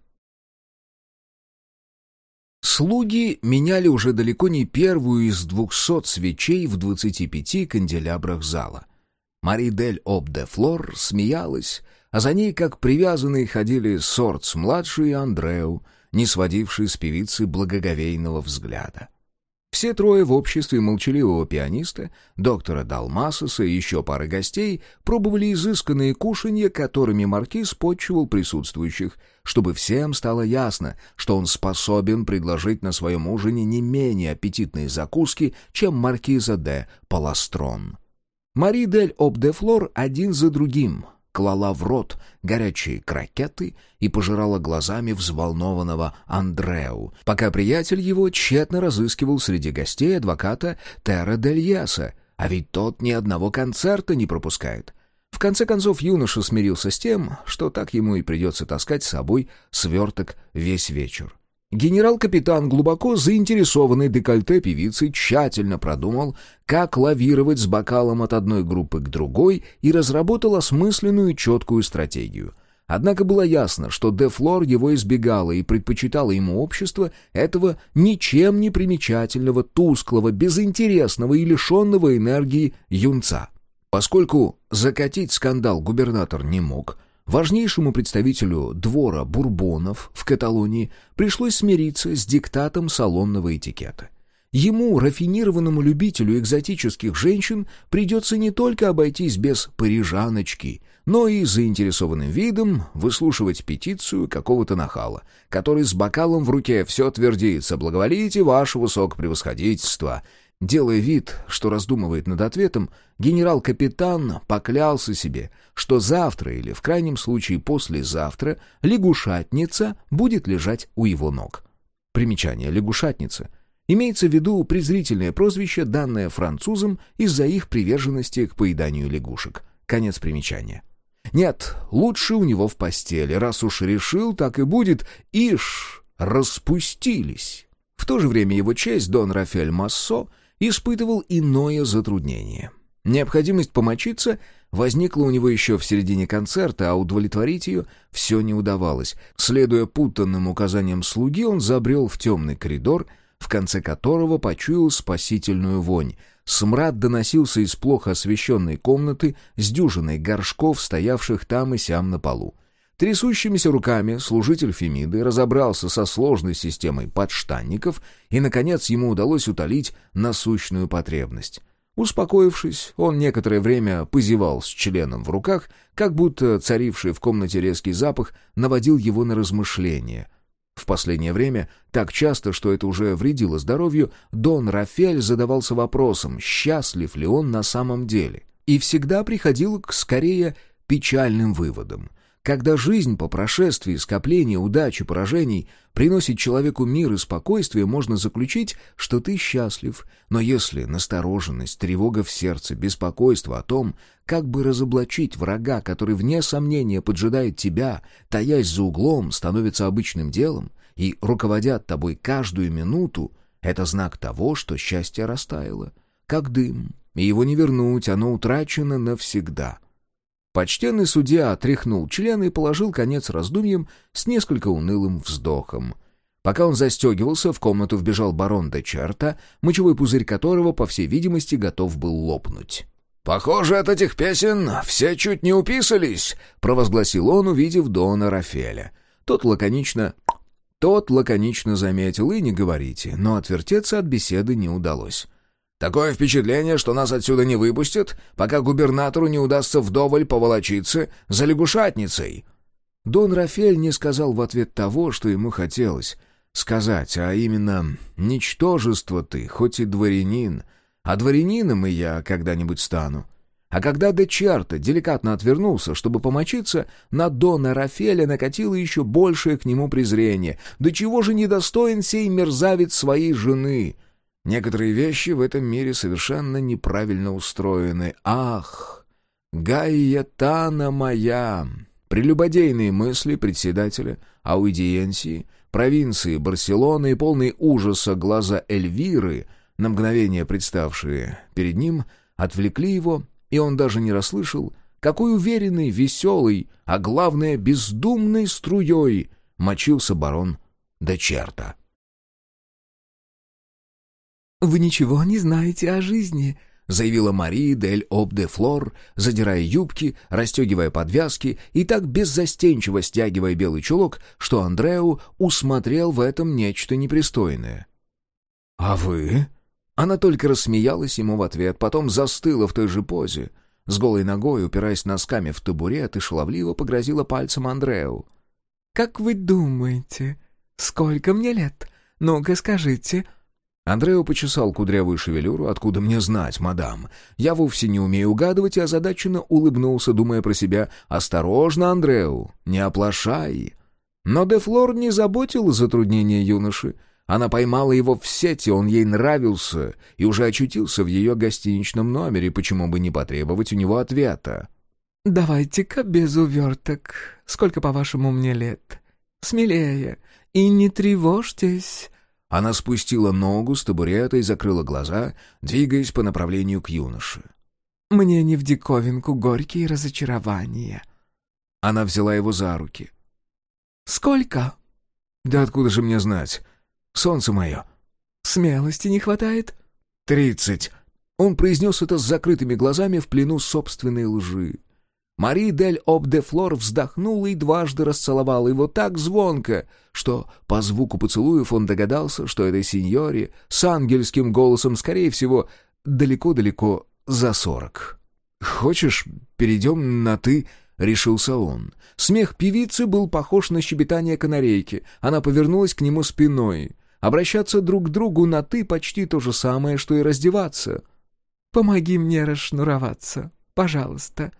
Слуги меняли уже далеко не первую из двухсот свечей в двадцати пяти канделябрах зала. Мари дель Об де Флор смеялась, а за ней, как привязанные, ходили Сортс-младший и Андреу, не сводивший с певицы благоговейного взгляда. Все трое в обществе молчаливого пианиста, доктора Далмасоса и еще пары гостей пробовали изысканные кушанья, которыми маркиз почивал присутствующих, чтобы всем стало ясно, что он способен предложить на своем ужине не менее аппетитные закуски, чем маркиза де Паластрон. Мари дель Обдефлор один за другим клала в рот горячие крокеты и пожирала глазами взволнованного Андреу, пока приятель его тщетно разыскивал среди гостей адвоката Терра дель Яса, а ведь тот ни одного концерта не пропускает. В конце концов юноша смирился с тем, что так ему и придется таскать с собой сверток весь вечер. Генерал-капитан, глубоко заинтересованный декольте певицы, тщательно продумал, как лавировать с бокалом от одной группы к другой и разработал осмысленную четкую стратегию. Однако было ясно, что де Флор его избегала и предпочитала ему общество этого ничем не примечательного, тусклого, безинтересного и лишенного энергии юнца. Поскольку закатить скандал губернатор не мог — Важнейшему представителю двора бурбонов в Каталонии пришлось смириться с диктатом салонного этикета. Ему, рафинированному любителю экзотических женщин, придется не только обойтись без парижаночки, но и заинтересованным видом выслушивать петицию какого-то нахала, который с бокалом в руке все твердит «Соблаговолите, ваше высокопревосходительство», Делая вид, что раздумывает над ответом, генерал-капитан поклялся себе, что завтра или, в крайнем случае, послезавтра лягушатница будет лежать у его ног. Примечание «лягушатница» Имеется в виду презрительное прозвище, данное французам из-за их приверженности к поеданию лягушек. Конец примечания. Нет, лучше у него в постели. Раз уж решил, так и будет. Ишь, распустились. В то же время его честь, Дон Рафаэль Массо, испытывал иное затруднение. Необходимость помочиться возникла у него еще в середине концерта, а удовлетворить ее все не удавалось. Следуя путанным указаниям слуги, он забрел в темный коридор, в конце которого почуял спасительную вонь. Смрад доносился из плохо освещенной комнаты с дюжиной горшков, стоявших там и сям на полу. Трясущимися руками служитель Фемиды разобрался со сложной системой подштанников, и, наконец, ему удалось утолить насущную потребность. Успокоившись, он некоторое время позевал с членом в руках, как будто царивший в комнате резкий запах наводил его на размышления. В последнее время, так часто, что это уже вредило здоровью, Дон Рафель задавался вопросом, счастлив ли он на самом деле, и всегда приходил к скорее печальным выводам — когда жизнь по прошествии скопления удач и поражений приносит человеку мир и спокойствие, можно заключить, что ты счастлив. Но если настороженность, тревога в сердце, беспокойство о том, как бы разоблачить врага, который вне сомнения поджидает тебя, таясь за углом, становится обычным делом, и руководят тобой каждую минуту, это знак того, что счастье растаяло. Как дым, и его не вернуть, оно утрачено навсегда. Почтенный судья отряхнул члены и положил конец раздумьям с несколько унылым вздохом. Пока он застегивался, в комнату вбежал барон де Черта, мочевой пузырь которого, по всей видимости, готов был лопнуть. «Похоже, от этих песен все чуть не уписались», — провозгласил он, увидев Дона Рафеля. Тот лаконично... Тот лаконично заметил, и не говорите, но отвертеться от беседы не удалось. Такое впечатление, что нас отсюда не выпустят, пока губернатору не удастся вдоволь поволочиться за лягушатницей». Дон Рафель не сказал в ответ того, что ему хотелось сказать, а именно «Ничтожество ты, хоть и дворянин, а дворянином и я когда-нибудь стану». А когда де Черто деликатно отвернулся, чтобы помочиться, на Дона Рафеля накатило еще большее к нему презрение. «Да чего же недостоин сей мерзавец своей жены?» Некоторые вещи в этом мире совершенно неправильно устроены. Ах, Гайетана моя! Прелюбодейные мысли председателя аудиенции, провинции Барселоны и полные ужаса глаза Эльвиры, на мгновение представшие перед ним, отвлекли его, и он даже не расслышал, какой уверенный, веселый, а главное, бездумной струей мочился барон де Черта. «Вы ничего не знаете о жизни», — заявила Мари дель Об де Флор, задирая юбки, расстегивая подвязки и так беззастенчиво стягивая белый чулок, что Андреу усмотрел в этом нечто непристойное. «А вы?» Она только рассмеялась ему в ответ, потом застыла в той же позе, с голой ногой, упираясь носками в табурет и шаловливо погрозила пальцем Андреу. «Как вы думаете, сколько мне лет? Ну-ка скажите», Андрео почесал кудрявую шевелюру, откуда мне знать, мадам. Я вовсе не умею угадывать и озадаченно улыбнулся, думая про себя «Осторожно, Андрео, не оплошай». Но де Флор не заботила затруднения юноши. Она поймала его в сети, он ей нравился и уже очутился в ее гостиничном номере, почему бы не потребовать у него ответа. «Давайте-ка без уверток. Сколько, по-вашему, мне лет? Смелее. И не тревожьтесь, она спустила ногу с табурета и закрыла глаза, двигаясь по направлению к юноше. «Мне не в диковинку горькие разочарования». Она взяла его за руки. «Сколько?» «Да откуда же мне знать? Солнце мое». «Смелости не хватает?» «Тридцать». Он произнес это с закрытыми глазами в плену собственной лжи. Мари дель Об де Флор вздохнула и дважды расцеловала его так звонко, что по звуку поцелуев он догадался, что этой сеньоре с ангельским голосом, скорее всего, далеко-далеко за сорок. «Хочешь, перейдем на «ты»?» — решился он. Смех певицы был похож на щебетание канарейки. Она повернулась к нему спиной. Обращаться друг к другу на «ты» почти то же самое, что и раздеваться. «Помоги мне расшнуроваться, пожалуйста»,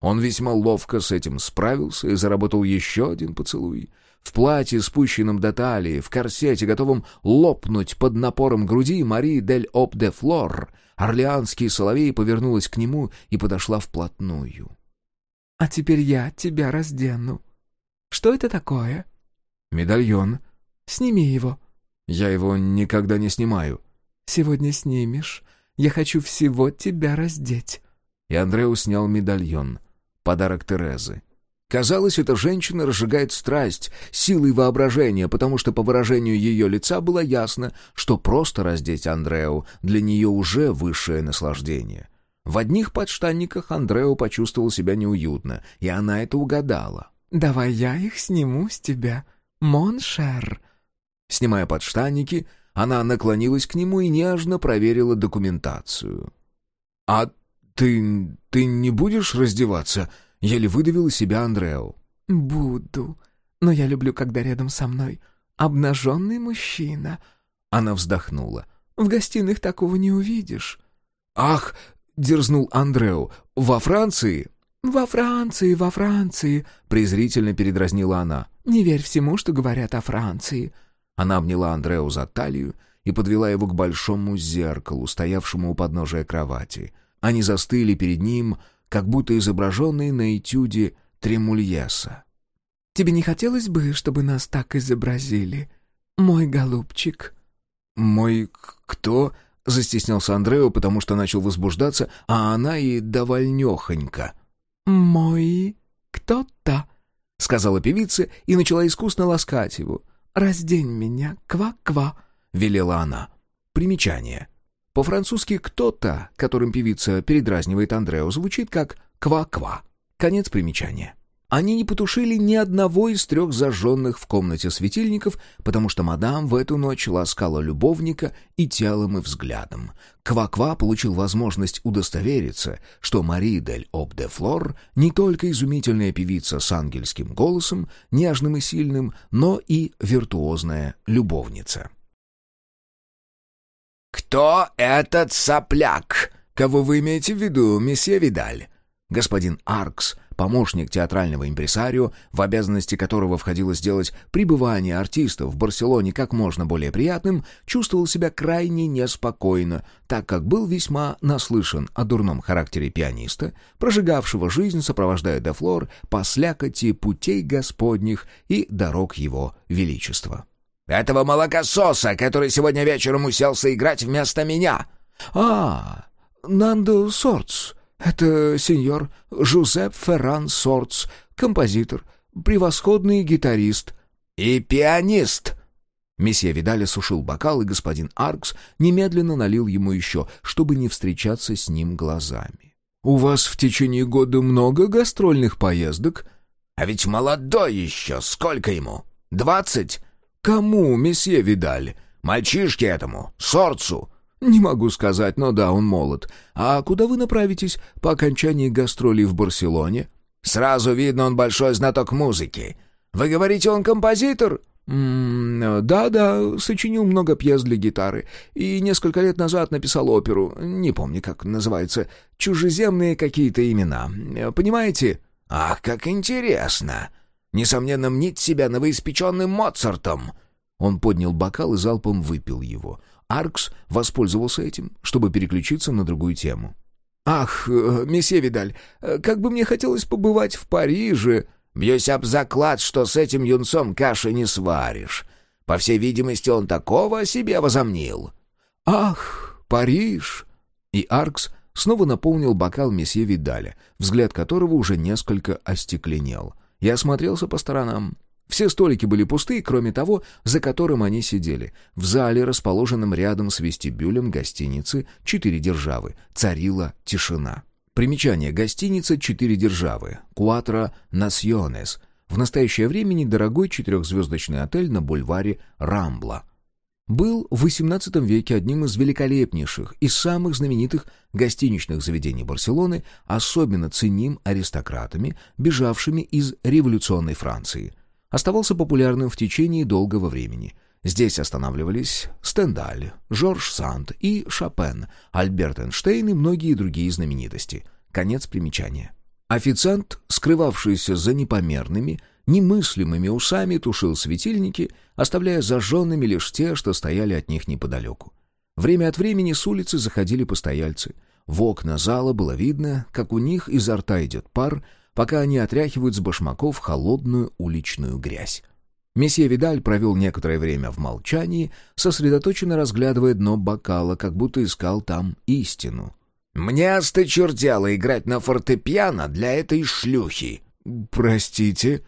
Он весьма ловко с этим справился и заработал еще один поцелуй. В платье, спущенном до талии, в корсете, готовом лопнуть под напором груди, Мари дель Оп де Флор, орлеанский соловей, повернулась к нему и подошла вплотную. «А теперь я тебя раздену. Что это такое?» «Медальон». «Сними его». «Я его никогда не снимаю». «Сегодня снимешь. Я хочу всего тебя раздеть». И Андреу снял медальон. Подарок Терезы. Казалось, эта женщина разжигает страсть, силой воображения, потому что по выражению ее лица было ясно, что просто раздеть Андреу для нее уже высшее наслаждение. В одних подштанниках Андрео почувствовал себя неуютно, и она это угадала. «Давай я их сниму с тебя, mon cher». Снимая подштанники, она наклонилась к нему и нежно проверила документацию. «А ты... ты не будешь раздеваться?» — еле выдавил из себя Андрео. «Буду, но я люблю, когда рядом со мной обнаженный мужчина». Она вздохнула. «В гостиных такого не увидишь». «Ах!» — дерзнул Андрео. «Во Франции?» «Во Франции, во Франции», — презрительно передразнила она. «Не верь всему, что говорят о Франции». Она обняла Андрео за талию и подвела его к большому зеркалу, стоявшему у подножия кровати. Они застыли перед ним, как будто изображенные на этюде Тремульеса. «Тебе не хотелось бы, чтобы нас так изобразили, мой голубчик?» «Мой кто?» — застеснялся Андрео, потому что начал возбуждаться, а она и довольнёхонько. «Мой кто-то», — сказала певица и начала искусно ласкать его. «Раздень меня, ква-ква», — велела она. Примечание. По-французски «кто-то», которым певица передразнивает Андрео, звучит как «ква-ква». Конец примечания. Они не потушили ни одного из трех зажженных в комнате светильников, потому что мадам в эту ночь ласкала любовника и телом, и взглядом. Ква-Ква получил возможность удостовериться, что Мари дель Об де Флор не только изумительная певица с ангельским голосом, нежным и сильным, но и виртуозная любовница. «Кто этот сопляк? Кого вы имеете в виду, месье Видаль?» Господин Аркс помощник театрального импресарио, в обязанности которого входило сделать пребывание артистов в Барселоне как можно более приятным, чувствовал себя крайне неспокойно, так как был весьма наслышан о дурном характере пианиста, прожигавшего жизнь, сопровождая Дефлор по слякоти путей господних и дорог его величества. «Этого молокососа, который сегодня вечером уселся играть вместо меня!» «А, Нандо Сортс!» «Это сеньор Жузеп Ферран Сортс, композитор, превосходный гитарист и пианист». Месье Видаль сушил бокал, и господин Аркс немедленно налил ему еще, чтобы не встречаться с ним глазами. «У вас в течение года много гастрольных поездок?» «А ведь молодой еще, сколько ему? Двадцать?» «Кому, месье Видаль? Мальчишке этому, Сорцу?» «Не могу сказать, но да, он молод. А куда вы направитесь по окончании гастролей в Барселоне?» «Сразу видно, он большой знаток музыки. Вы говорите, он композитор?» «Да-да, сочинил много пьес для гитары. И несколько лет назад написал оперу, не помню, как называется, «Чужеземные какие-то имена». Понимаете?» «Ах, как интересно! Несомненно, мнить себя новоиспеченным Моцартом!» Он поднял бокал и залпом выпил его. Аркс воспользовался этим, чтобы переключиться на другую тему. «Ах, э, месье Видаль, э, как бы мне хотелось побывать в Париже!» «Бьюсь об заклад, что с этим юнцом каши не сваришь. По всей видимости, он такого о себе возомнил». «Ах, Париж!» И Аркс снова наполнил бокал месье Видаля, взгляд которого уже несколько остекленел. Я осмотрелся по сторонам. Все столики были пусты, кроме того, за которым они сидели. В зале, расположенном рядом с вестибюлем гостиницы «Четыре державы», царила тишина. Примечание. Гостиница «Четыре державы». «Куатро Насьонес». В настоящее время недорогой четырехзвездочный отель на бульваре Рамбла. Был в XVIII веке одним из великолепнейших и самых знаменитых гостиничных заведений Барселоны, особенно ценим аристократами, бежавшими из революционной Франции – оставался популярным в течение долгого времени. Здесь останавливались Стендаль, Жорж Санд и Шопен, Альберт Эйнштейн и многие другие знаменитости. Конец примечания. Официант, скрывавшийся за непомерными, немыслимыми усами, тушил светильники, оставляя зажженными лишь те, что стояли от них неподалеку. Время от времени с улицы заходили постояльцы. В окна зала было видно, как у них изо рта идет пар, пока они отряхивают с башмаков холодную уличную грязь. Месье Видаль провел некоторое время в молчании, сосредоточенно разглядывая дно бокала, как будто искал там истину. «Мне осточертело играть на фортепиано для этой шлюхи». «Простите?»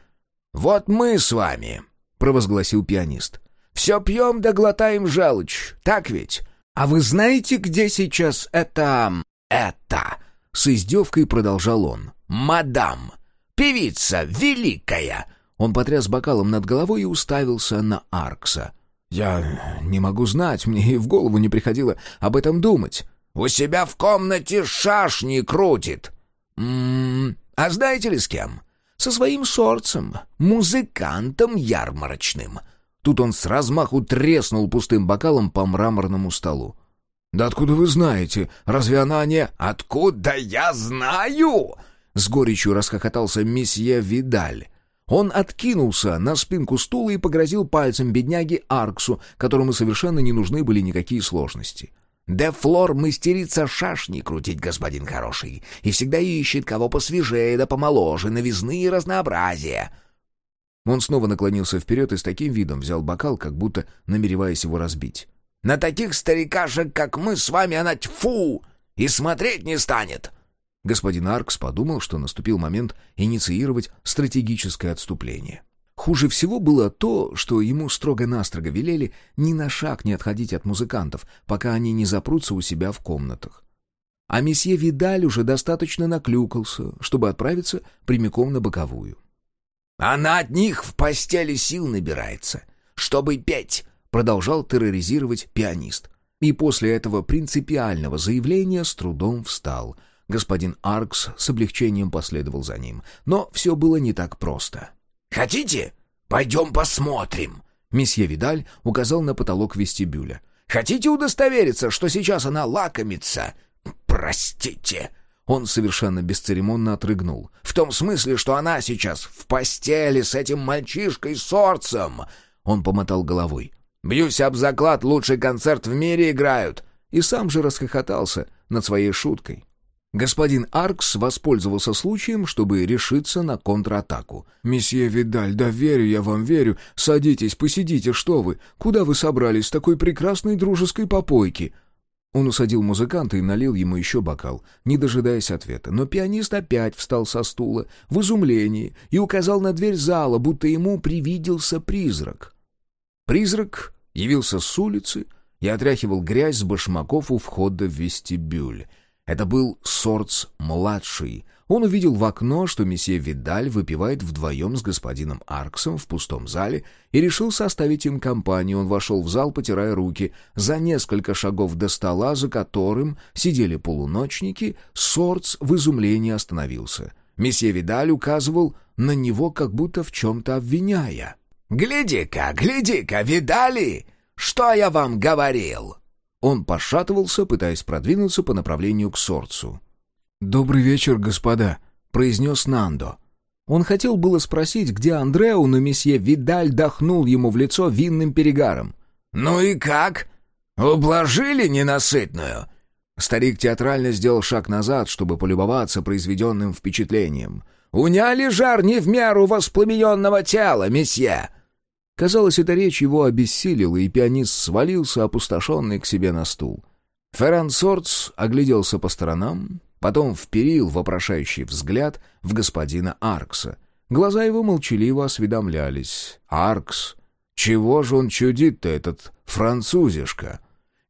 «Вот мы с вами», — провозгласил пианист. «Все пьем да глотаем желчь, так ведь? А вы знаете, где сейчас это... это?» С издевкой продолжал он. «Мадам! Певица великая!» Он потряс бокалом над головой и уставился на Аркса. «Я не могу знать, мне и в голову не приходило об этом думать». «У себя в комнате шашни крутит». «М-м, а знаете ли с кем?» «Со своим сорцем, музыкантом ярмарочным». Тут он с размаху треснул пустым бокалом по мраморному столу. «Да откуда вы знаете? Разве она не...» «Откуда я знаю?» С горечью расхохотался месье Видаль. Он откинулся на спинку стула и погрозил пальцем бедняге Арксу, которому совершенно не нужны были никакие сложности. «Де Флор мастерица шашни крутить, господин хороший, и всегда ищет кого посвежее да помоложе, новизны и разнообразия». Он снова наклонился вперед и с таким видом взял бокал, как будто намереваясь его разбить. «На таких старикашек, как мы с вами, она тьфу! И смотреть не станет!» Господин Аркс подумал, что наступил момент инициировать стратегическое отступление. Хуже всего было то, что ему строго-настрого велели ни на шаг не отходить от музыкантов, пока они не запрутся у себя в комнатах. А месье Видаль уже достаточно наклюкался, чтобы отправиться прямиком на боковую. «Она от них в постели сил набирается, чтобы петь», — продолжал терроризировать пианист. И после этого принципиального заявления с трудом встал — Господин Аркс с облегчением последовал за ним. Но все было не так просто. «Хотите? Пойдем посмотрим!» Месье Видаль указал на потолок вестибюля. «Хотите удостовериться, что сейчас она лакомится?» «Простите!» Он совершенно бесцеремонно отрыгнул. «В том смысле, что она сейчас в постели с этим мальчишкой-сорцем!» Он помотал головой. «Бьюсь об заклад, лучший концерт в мире играют!» И сам же расхохотался над своей шуткой. Господин Аркс воспользовался случаем, чтобы решиться на контратаку. «Месье Видаль, да верю я вам, верю. Садитесь, посидите, что вы? Куда вы собрались с такой прекрасной дружеской попойки?» Он усадил музыканта и налил ему еще бокал, не дожидаясь ответа. Но пианист опять встал со стула, в изумлении, и указал на дверь зала, будто ему привиделся призрак. Призрак явился с улицы и отряхивал грязь с башмаков у входа в вестибюль. Это был Сорц-младший. Он увидел в окно, что месье Видаль выпивает вдвоем с господином Арксом в пустом зале и решил составить им компанию. Он вошел в зал, потирая руки. За несколько шагов до стола, за которым сидели полуночники, Сорц в изумлении остановился. Месье Видаль указывал на него, как будто в чем-то обвиняя. «Гляди-ка, гляди-ка, видали? Что я вам говорил?» Он пошатывался, пытаясь продвинуться по направлению к Сорцу. «Добрый вечер, господа», — произнес Нандо. Он хотел было спросить, где Андреу, но месье Видаль дохнул ему в лицо винным перегаром. «Ну и как? Ублажили ненасытную?» Старик театрально сделал шаг назад, чтобы полюбоваться произведенным впечатлением. «Уняли жар не в меру воспламененного тела, месье!» Казалось, эта речь его обессилила, и пианист свалился, опустошенный к себе на стул. Ферран Сортс огляделся по сторонам, потом вперил вопрошающий взгляд в господина Аркса. Глаза его молчаливо осведомлялись. «Аркс, чего же он чудит-то, этот французишка?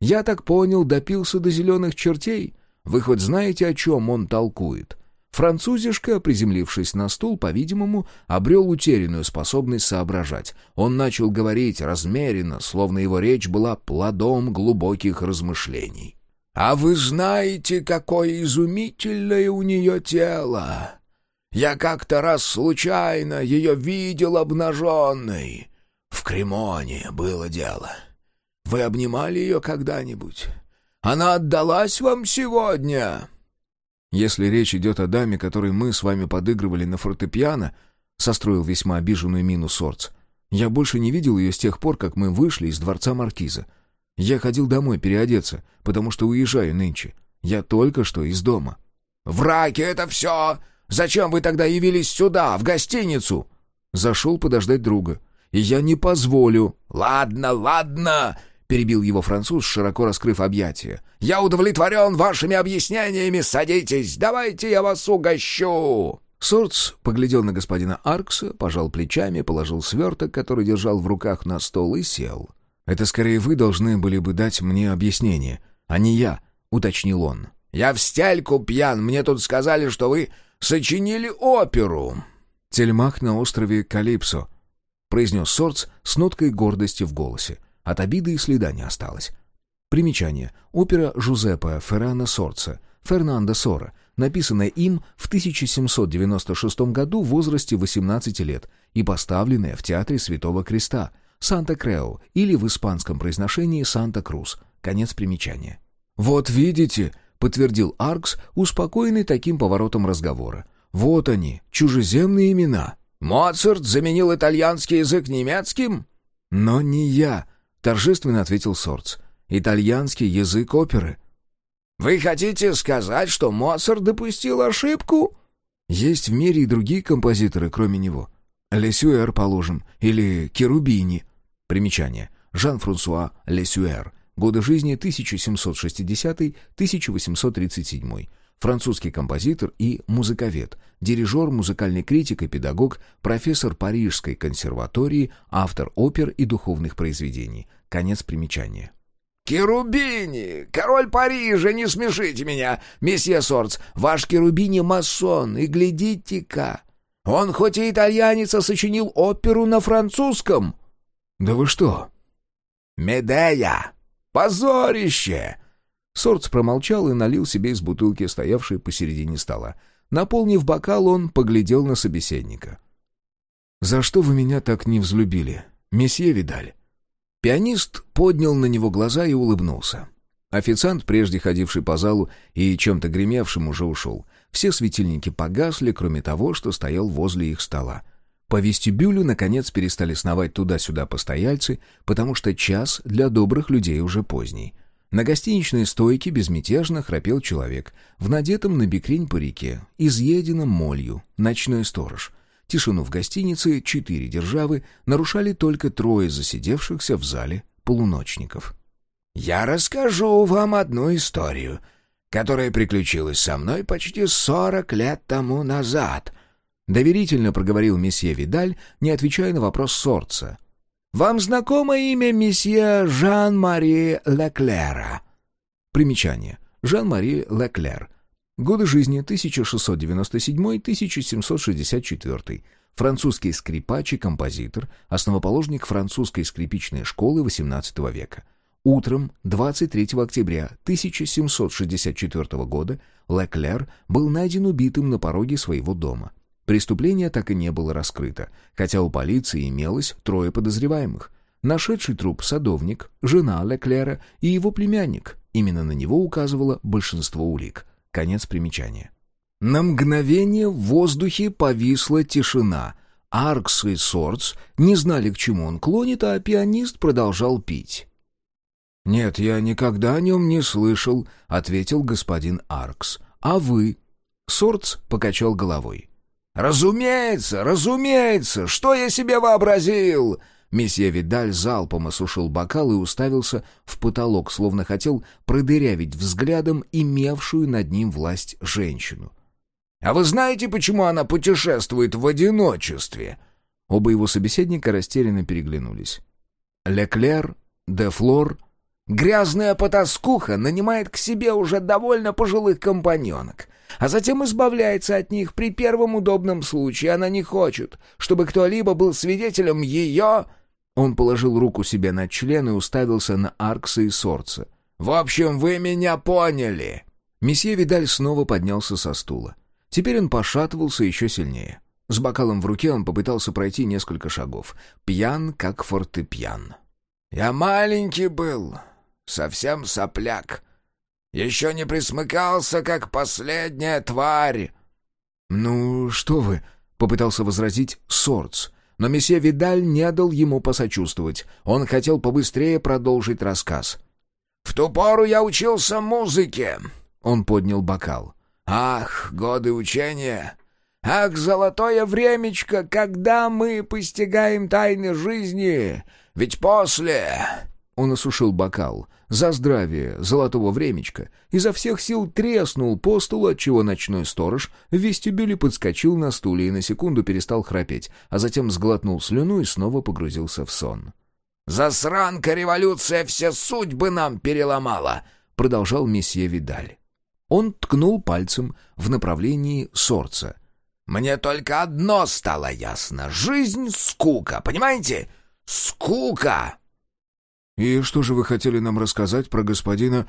Я так понял, допился до зеленых чертей? Вы хоть знаете, о чем он толкует?» Французишка, приземлившись на стул, по-видимому, обрел утерянную способность соображать. Он начал говорить размеренно, словно его речь была плодом глубоких размышлений. «А вы знаете, какое изумительное у нее тело! Я как-то раз случайно ее видел обнаженной. В Кремоне было дело. Вы обнимали ее когда-нибудь? Она отдалась вам сегодня?» Если речь идет о даме, которой мы с вами подыгрывали на фортепиано, состроил весьма обиженную мину Сорц, я больше не видел ее с тех пор, как мы вышли из дворца Маркиза. Я ходил домой переодеться, потому что уезжаю нынче. Я только что из дома». «Враки, это все! Зачем вы тогда явились сюда, в гостиницу?» Зашел подождать друга. «И я не позволю». «Ладно, ладно!» — перебил его француз, широко раскрыв объятия. «Я удовлетворен вашими объяснениями. Садитесь, давайте я вас угощу!» Сорц поглядел на господина Аркса, пожал плечами, положил сверток, который держал в руках на стол, и сел. «Это скорее вы должны были бы дать мне объяснение, а не я», — уточнил он. «Я в стельку пьян. Мне тут сказали, что вы сочинили оперу». «Тельмах на острове Калипсо», — произнес Сорц с ноткой гордости в голосе. От обиды и следа не осталось. Примечание. Опера Жузеппе Феррана Сорца, Фернандо Сора, написанная им в 1796 году в возрасте 18 лет и поставленная в Театре Святого Креста, Санта-Крео или в испанском произношении Санта-Крус. Конец примечания. «Вот видите», — подтвердил Аркс, успокоенный таким поворотом разговора. «Вот они, чужеземные имена». «Моцарт заменил итальянский язык немецким?» «Но не я», — торжественно ответил Сорц. «Итальянский язык оперы». «Вы хотите сказать, что Моцарт допустил ошибку?» «Есть в мире и другие композиторы, кроме него. Лесюэр, положим, или Керубини». Примечание. Жан-Франсуа Лесюэр. Годы жизни 1760-1837. Французский композитор и музыковед, дирижер, музыкальный критик и педагог, профессор Парижской консерватории, автор опер и духовных произведений. Конец примечания. «Керубини! Король Парижа, не смешите меня, месье Сорц! Ваш Керубини масон, и глядите-ка! Он хоть и итальянец, а сочинил оперу на французском!» «Да вы что?» «Медея! Позорище!» Сорц промолчал и налил себе из бутылки, стоявшей посередине стола. Наполнив бокал, он поглядел на собеседника. «За что вы меня так не взлюбили, месье Видаль?» Пианист поднял на него глаза и улыбнулся. Официант, прежде ходивший по залу и чем-то гремевшим, уже ушел. Все светильники погасли, кроме того, что стоял возле их стола. По вестибюлю, наконец, перестали сновать туда-сюда постояльцы, потому что час для добрых людей уже поздний. На гостиничной стойке безмятежно храпел человек, в надетом на бекрень парике, изъеденном молью, ночной сторож — Тишину в гостинице «Четыре державы» нарушали только трое засидевшихся в зале полуночников. «Я расскажу вам одну историю, которая приключилась со мной почти сорок лет тому назад», — доверительно проговорил месье Видаль, не отвечая на вопрос Сорца. «Вам знакомо имя месье Жан-Мари Леклера?» Примечание. Жан-Мари Леклер — Годы жизни 1697-1764. Французский скрипач и композитор, основоположник французской скрипичной школы XVIII века. Утром 23 октября 1764 года Леклер был найден убитым на пороге своего дома. Преступление так и не было раскрыто, хотя у полиции имелось трое подозреваемых. Нашедший труп садовник, жена Леклера и его племянник. Именно на него указывало большинство улик – Конец примечания. На мгновение в воздухе повисла тишина. Аркс и Сорц не знали, к чему он клонит, а пианист продолжал пить. «Нет, я никогда о нем не слышал», — ответил господин Аркс. «А вы?» Сорц покачал головой. «Разумеется, разумеется! Что я себе вообразил? Месье Видаль залпом осушил бокал и уставился в потолок, словно хотел продырявить взглядом имевшую над ним власть женщину. «А вы знаете, почему она путешествует в одиночестве?» Оба его собеседника растерянно переглянулись. Леклер, Дефлор... «Грязная потаскуха нанимает к себе уже довольно пожилых компаньонок, а затем избавляется от них при первом удобном случае. Она не хочет, чтобы кто-либо был свидетелем ее...» Он положил руку себе на член и уставился на Аркса и Сорца. «В общем, вы меня поняли!» Месье Видаль снова поднялся со стула. Теперь он пошатывался еще сильнее. С бокалом в руке он попытался пройти несколько шагов. Пьян, как фортепьян. «Я маленький был, совсем сопляк. Еще не присмыкался, как последняя тварь!» «Ну, что вы?» — попытался возразить Сордс. Но месье Видаль не дал ему посочувствовать. Он хотел побыстрее продолжить рассказ. «В ту пору я учился музыке!» Он поднял бокал. «Ах, годы учения! Ах, золотое времечко, когда мы постигаем тайны жизни! Ведь после...» Он осушил бокал. За здравие золотого времечка изо всех сил треснул по столу, отчего ночной сторож в вестибюле подскочил на стуле и на секунду перестал храпеть, а затем сглотнул слюну и снова погрузился в сон. «Засранка революция все судьбы нам переломала!» — продолжал месье Видаль. Он ткнул пальцем в направлении Сорца. «Мне только одно стало ясно. Жизнь — скука, понимаете? Скука!» «И что же вы хотели нам рассказать про господина...»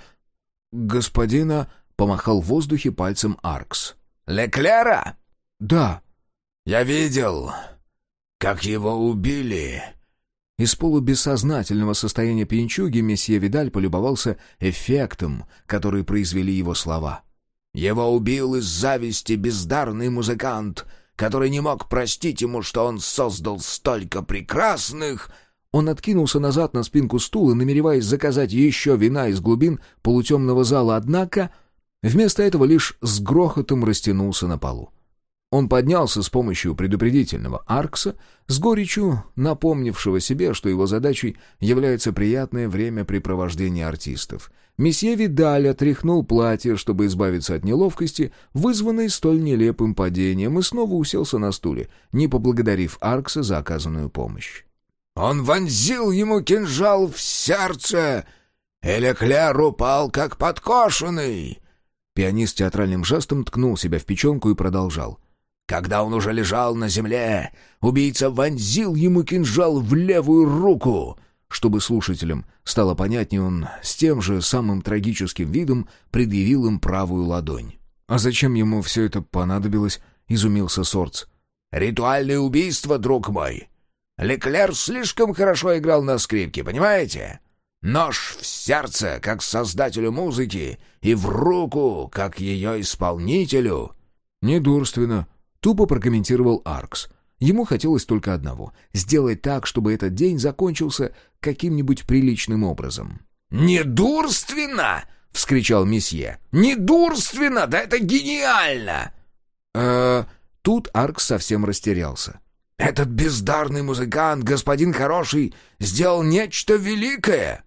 «Господина...» — помахал в воздухе пальцем Аркс. «Леклера?» «Да». «Я видел, как его убили». Из полубессознательного состояния пьянчуги месье Видаль полюбовался эффектом, который произвели его слова. «Его убил из зависти бездарный музыкант, который не мог простить ему, что он создал столько прекрасных...» Он откинулся назад на спинку стула, намереваясь заказать еще вина из глубин полутемного зала, однако вместо этого лишь с грохотом растянулся на полу. Он поднялся с помощью предупредительного аркса, с горечью напомнившего себе, что его задачей является приятное времяпрепровождение артистов. Месье Видаль отряхнул платье, чтобы избавиться от неловкости, вызванной столь нелепым падением, и снова уселся на стуле, не поблагодарив Аркса за оказанную помощь. Он вонзил ему кинжал в сердце, и Леклер упал, как подкошенный. Пианист театральным жестом ткнул себя в печенку и продолжал. Когда он уже лежал на земле, убийца вонзил ему кинжал в левую руку. Чтобы слушателям стало понятнее, он с тем же самым трагическим видом предъявил им правую ладонь. «А зачем ему все это понадобилось?» — изумился Сорц. «Ритуальное убийство, друг мой. Леклер слишком хорошо играл на скрипке, понимаете? Нож в сердце, как создателю музыки, и в руку, как ее исполнителю». «Недурственно», — тупо прокомментировал Аркс. Ему хотелось только одного — сделать так, чтобы этот день закончился каким-нибудь приличным образом. «Недурственно!» — вскричал месье. «Недурственно! Да это гениально!» «Э-э...» Тут Аркс совсем растерялся. Этот бездарный музыкант, господин хороший, сделал нечто великое!»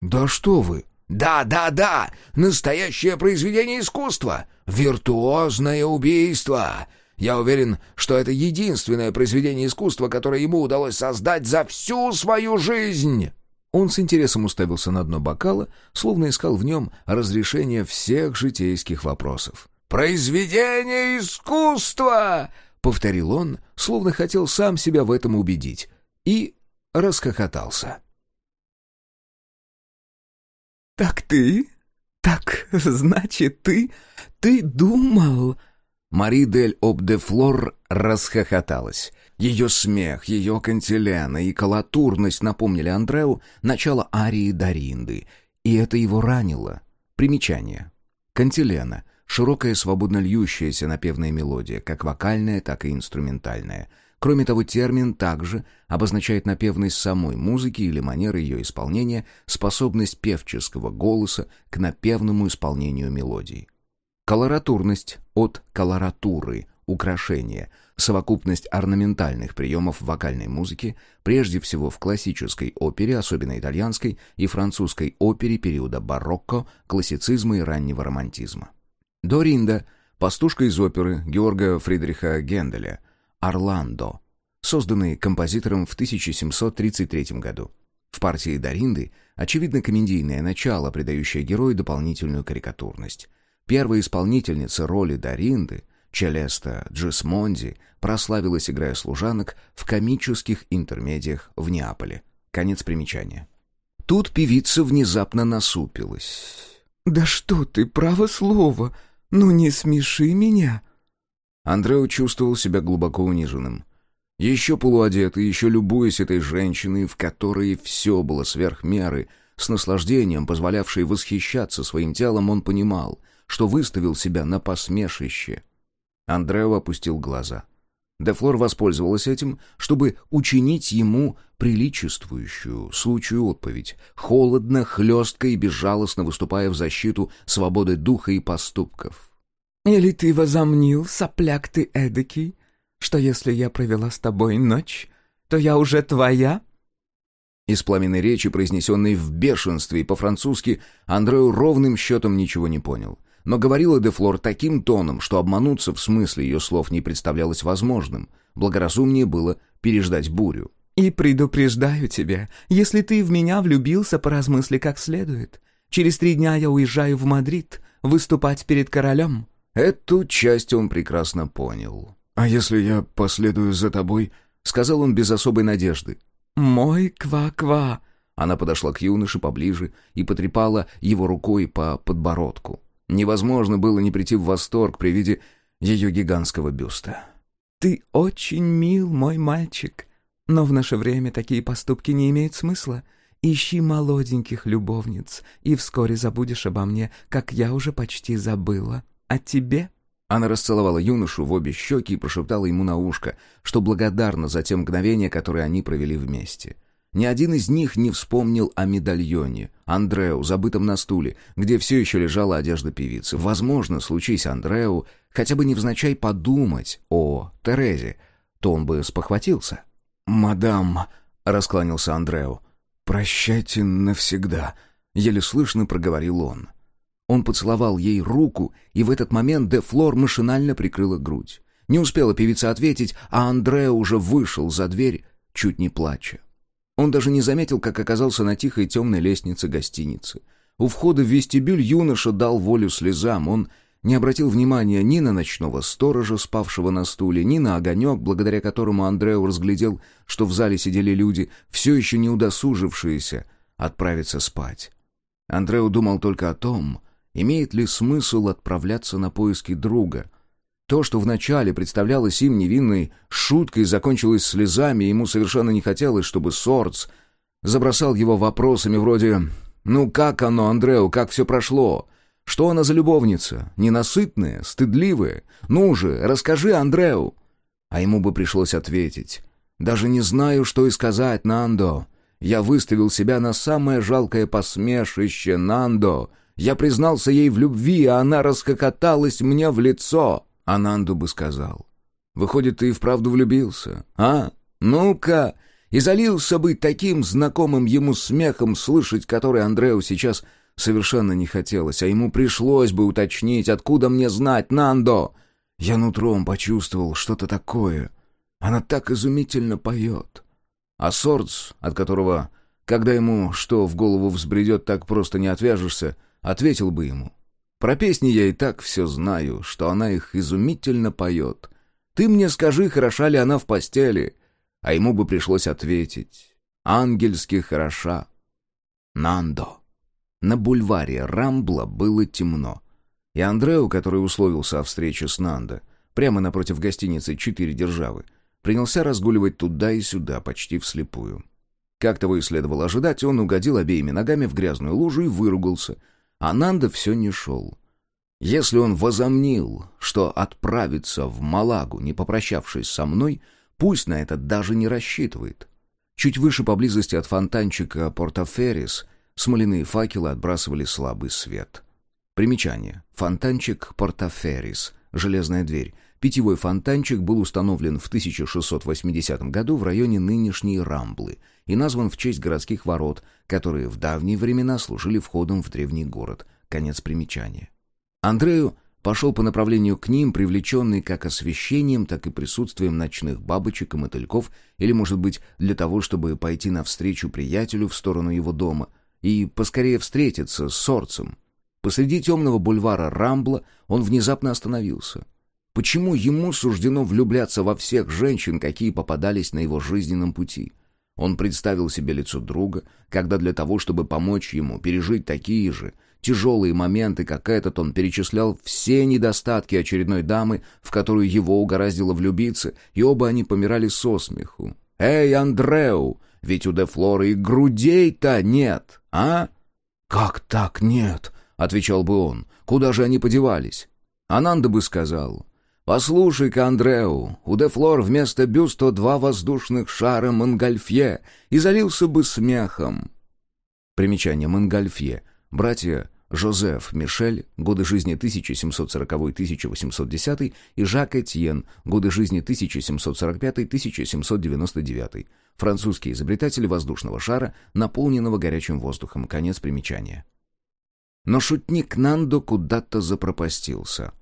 «Да что вы!» «Да, да, да! Настоящее произведение искусства! Виртуозное убийство! Я уверен, что это единственное произведение искусства, которое ему удалось создать за всю свою жизнь!» Он с интересом уставился на дно бокала, словно искал в нем разрешение всех житейских вопросов. «Произведение искусства!» — повторил он, словно хотел сам себя в этом убедить, и расхохотался. «Так ты? Так, значит, ты? Ты думал...» Мари дель Обдефлор расхохоталась. Ее смех, ее кантиляна и колотурность напомнили Андреу начало арии Даринды, и это его ранило. Примечание. Кантилена Широкая, свободно льющаяся напевная мелодия, как вокальная, так и инструментальная. Кроме того, термин также обозначает напевность самой музыки или манеры ее исполнения, способность певческого голоса к напевному исполнению мелодии. Колоратурность от колоратуры, украшение, совокупность орнаментальных приемов вокальной музыки, прежде всего в классической опере, особенно итальянской, и французской опере периода барокко, классицизма и раннего романтизма. Доринда, пастушка из оперы Георга Фридриха Генделя «Орландо», созданный композитором в 1733 году. В партии Доринды очевидно комедийное начало, придающее герою дополнительную карикатурность. Первая исполнительница роли Доринды, Челеста Джисмонди, прославилась, играя служанок в комических интермедиях в Неаполе. Конец примечания. Тут певица внезапно насупилась. «Да что ты, право слово!» «Ну не смеши меня!» Андрео чувствовал себя глубоко униженным. Еще полуодетый, еще любуясь этой женщиной, в которой все было сверх меры, с наслаждением позволявшей восхищаться своим телом, он понимал, что выставил себя на посмешище. Андрео опустил глаза. Дефлор воспользовалась этим, чтобы учинить ему приличествующую случаю отповедь, холодно, хлестко и безжалостно выступая в защиту свободы духа и поступков. «Или ты возомнил, сопляк ты эдакий, что если я провела с тобой ночь, то я уже твоя?» Из пламенной речи, произнесенной в бешенстве и по-французски, Андрею ровным счетом ничего не понял — но говорила Дефлор таким тоном, что обмануться в смысле ее слов не представлялось возможным. Благоразумнее было переждать бурю. «И предупреждаю тебя, если ты в меня влюбился, поразмысли как следует. Через три дня я уезжаю в Мадрид выступать перед королем». Эту часть он прекрасно понял. «А если я последую за тобой?» — сказал он без особой надежды. «Мой ква-ква!» Она подошла к юноше поближе и потрепала его рукой по подбородку. Невозможно было не прийти в восторг при виде ее гигантского бюста. «Ты очень мил, мой мальчик, но в наше время такие поступки не имеют смысла. Ищи молоденьких любовниц, и вскоре забудешь обо мне, как я уже почти забыла. А тебе?» Она расцеловала юношу в обе щеки и прошептала ему на ушко, что благодарна за те мгновения, которые они провели вместе — ни один из них не вспомнил о медальоне, Андреу, забытом на стуле, где все еще лежала одежда певицы. Возможно, случись Андреу хотя бы невзначай подумать о Терезе, то он бы спохватился. «Мадам», — раскланялся Андреу, — «прощайте навсегда», — еле слышно проговорил он. Он поцеловал ей руку, и в этот момент де Флор машинально прикрыла грудь. Не успела певица ответить, а Андреа уже вышел за дверь, чуть не плача. Он даже не заметил, как оказался на тихой темной лестнице гостиницы. У входа в вестибюль юноша дал волю слезам. Он не обратил внимания ни на ночного сторожа, спавшего на стуле, ни на огонек, благодаря которому Андрео разглядел, что в зале сидели люди, все еще не удосужившиеся отправиться спать. Андрео думал только о том, имеет ли смысл отправляться на поиски друга — то, что вначале представлялось им невинной шуткой, закончилось слезами, ему совершенно не хотелось, чтобы Сордс забросал его вопросами вроде «Ну как оно, Андрео, как все прошло? Что она за любовница? Ненасытная? Стыдливая? Ну же, расскажи, Андреу!» А ему бы пришлось ответить «Даже не знаю, что и сказать, Нандо. Я выставил себя на самое жалкое посмешище, Нандо. Я признался ей в любви, а она расхохоталась мне в лицо». Ананду бы сказал. «Выходит, ты и вправду влюбился? А? Ну-ка!» И залился бы таким знакомым ему смехом, слышать который Андреу сейчас совершенно не хотелось, а ему пришлось бы уточнить, откуда мне знать, Нандо. Я нутром почувствовал что-то такое. Она так изумительно поет. А Сордс, от которого, когда ему что в голову взбредет, так просто не отвяжешься, ответил бы ему. Про песни я и так все знаю, что она их изумительно поет. Ты мне скажи, хороша ли она в постели. А ему бы пришлось ответить. Ангельски хороша. Нандо. На бульваре Рамбла было темно. И Андреу, который условился о встрече с Нандо, прямо напротив гостиницы «Четыре державы», принялся разгуливать туда и сюда, почти вслепую. Как того и следовало ожидать, он угодил обеими ногами в грязную лужу и выругался — а Нанда все не шел. Если он возомнил, что отправится в Малагу, не попрощавшись со мной, пусть на это даже не рассчитывает. Чуть выше поблизости от фонтанчика Портоферрис смоляные факелы отбрасывали слабый свет. Примечание. Фонтанчик Портоферрис. Железная дверь. Питьевой фонтанчик был установлен в 1680 году в районе нынешней Рамблы и назван в честь городских ворот, которые в давние времена служили входом в древний город. Конец примечания. Андрею пошел по направлению к ним, привлеченный как освещением, так и присутствием ночных бабочек и мотыльков, или, может быть, для того, чтобы пойти навстречу приятелю в сторону его дома и поскорее встретиться с Сорцем. Посреди темного бульвара Рамбла он внезапно остановился — Почему ему суждено влюбляться во всех женщин, какие попадались на его жизненном пути? Он представил себе лицо друга, когда для того, чтобы помочь ему пережить такие же тяжелые моменты, как этот, он перечислял все недостатки очередной дамы, в которую его угораздило влюбиться, и оба они помирали со смеху. «Эй, Андреу, ведь у Дефлоры и грудей-то нет, А? Как так нет? Отвечал бы он. Куда же они подевались? Ананда бы сказал. «Послушай-ка, Андреу, у Дефлор вместо бюста два воздушных шара Монгольфье» и залился бы смехом. Примечание Монгольфье. Братья Жозеф Мишель, годы жизни 1740-1810, и Жак Этьен, годы жизни 1745-1799, французский изобретатель воздушного шара, наполненного горячим воздухом. Конец примечания. Но шутник Нандо куда-то запропастился.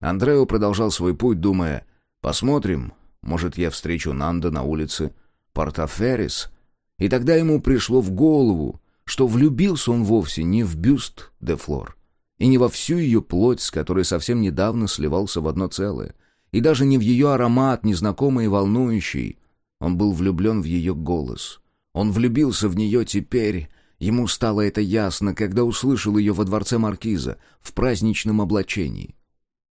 Андрео продолжал свой путь, думая, «Посмотрим, может, я встречу Нандо на улице Портаферис». И тогда ему пришло в голову, что влюбился он вовсе не в бюст де Флор, и не во всю ее плоть, с которой совсем недавно сливался в одно целое, и даже не в ее аромат, незнакомый и волнующий. Он был влюблен в ее голос. Он влюбился в нее теперь. Ему стало это ясно, когда услышал ее во дворце Маркиза, в праздничном облачении.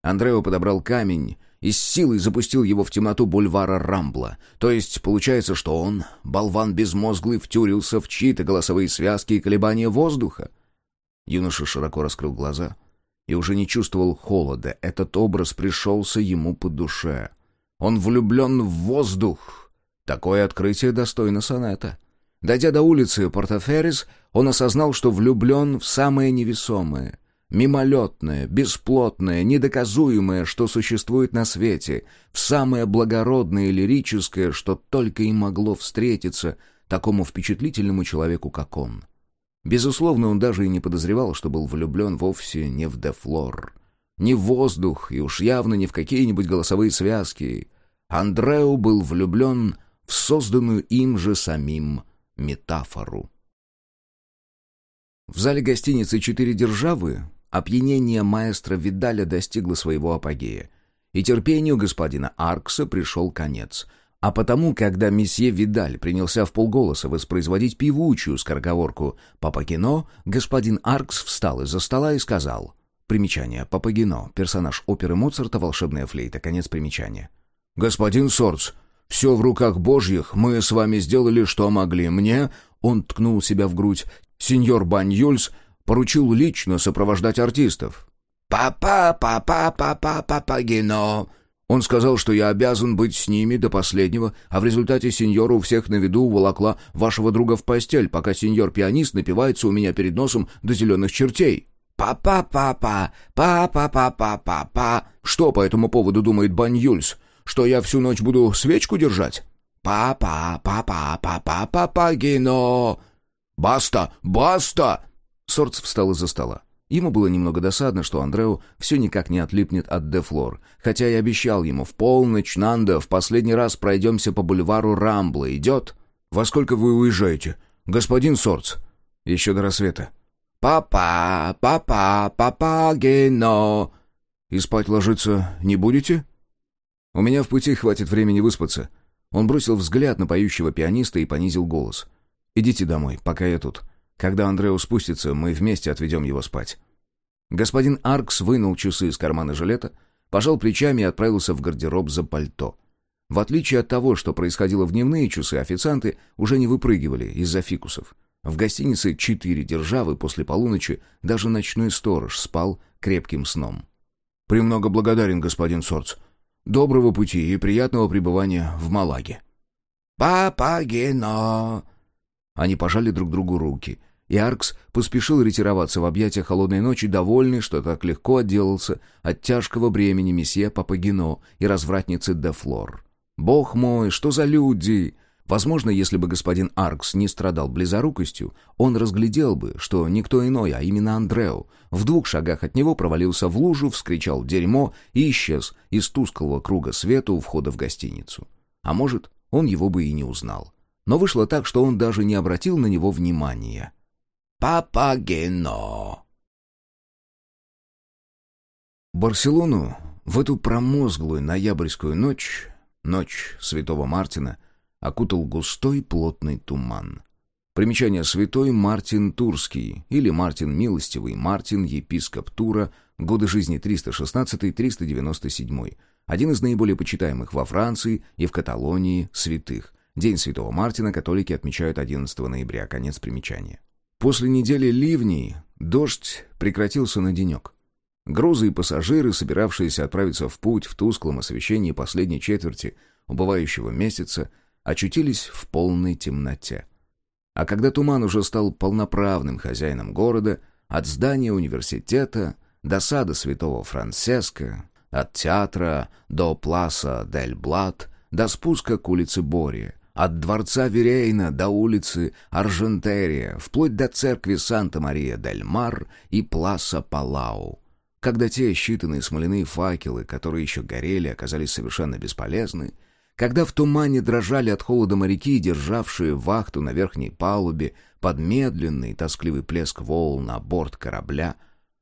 Андрео подобрал камень и с силой запустил его в темноту бульвара Рамбла. То есть получается, что он, болван безмозглый, втюрился в чьи-то голосовые связки и колебания воздуха. Юноша широко раскрыл глаза и уже не чувствовал холода. Этот образ пришелся ему по душе. Он влюблен в воздух. Такое открытие достойно сонета. Дойдя до улицы Портоферис, он осознал, что влюблен в самое невесомое — мимолетное, бесплотное, недоказуемое, что существует на свете, в самое благородное и лирическое, что только и могло встретиться такому впечатлительному человеку, как он. Безусловно, он даже и не подозревал, что был влюблен вовсе не в Дефлор, не в воздух и уж явно не в какие-нибудь голосовые связки. Андреу был влюблен в созданную им же самим метафору. В зале гостиницы «Четыре державы» Опьянение маэстро Видаля достигло своего апогея, и терпению господина Аркса пришел конец. А потому, когда месье Видаль принялся в полголоса воспроизводить певучую скороговорку «Папагино», господин Аркс встал из-за стола и сказал Примечание. Папагино. Персонаж оперы Моцарта «Волшебная флейта». Конец примечания. «Господин Сорц, все в руках божьих. Мы с вами сделали, что могли. Мне...» Он ткнул себя в грудь. «Сеньор Баньюльс поручил лично сопровождать артистов. «Папа, папа, папа, папа Гино!» Он сказал, что я обязан быть с ними до последнего, а в результате сеньора у всех на виду уволокла вашего друга в постель, пока сеньор-пианист напивается у меня перед носом до зеленых чертей. «Папа, папа, папа, папа, папа!» Что по этому поводу думает Баньюльс? Что я всю ночь буду свечку держать? «Папа, папа, папа, папа Гино!» «Баста, баста!» Сорц встал из-за стола. Ему было немного досадно, что Андреу все никак не отлипнет от Дефлор, хотя и обещал ему в полночь, Нанда, в последний раз пройдемся по бульвару Рамбла. Идет? «Во сколько вы уезжаете, господин Сорц?» «Еще до рассвета». «Папа, папа, папа, гено!» «И спать ложиться не будете?» «У меня в пути хватит времени выспаться». Он бросил взгляд на поющего пианиста и понизил голос. «Идите домой, пока я тут. Когда Андрео спустится, мы вместе отведем его спать». Господин Аркс вынул часы из кармана жилета, пожал плечами и отправился в гардероб за пальто. В отличие от того, что происходило в дневные часы, официанты уже не выпрыгивали из-за фикусов. В гостинице «Четыре державы» после полуночи даже ночной сторож спал крепким сном. «Премного благодарен, господин Сорц. Доброго пути и приятного пребывания в Малаге». «Папагино!» Они пожали друг другу руки, и Аркс поспешил ретироваться в объятия холодной ночи, довольный, что так легко отделался от тяжкого бремени месье Папагино и развратницы де Флор. «Бог мой, что за люди!» Возможно, если бы господин Аркс не страдал близорукостью, он разглядел бы, что никто иной, а именно Андрео, в двух шагах от него провалился в лужу, вскричал «дерьмо» и исчез из тусклого круга света у входа в гостиницу. А может, он его бы и не узнал. Но вышло так, что он даже не обратил на него внимания. Папагино. Барселону в эту промозглую ноябрьскую ночь, ночь Святого Мартина, окутал густой плотный туман. Примечание «Святой Мартин Турский» или «Мартин Милостивый», «Мартин Епископ Тура», годы жизни 316-397, один из наиболее почитаемых во Франции и в Каталонии святых. День Святого Мартина католики отмечают 11 ноября, конец примечания. После недели ливней дождь прекратился на денек. Грузы и пассажиры, собиравшиеся отправиться в путь в тусклом освещении последней четверти убывающего месяца, очутились в полной темноте. А когда туман уже стал полноправным хозяином города, от здания университета до сада святого Франциско, от театра до Пласа Дель Блат, до спуска к улице Бория, от дворца Верейна до улицы Аржентерия, вплоть до церкви Санта-Мария-дель-Мар и Пласа Палау. Когда те считанные смоляные факелы, которые еще горели, оказались совершенно бесполезны, когда в тумане дрожали от холода моряки, державшие вахту на верхней палубе под медленный тоскливый плеск волн на борт корабля,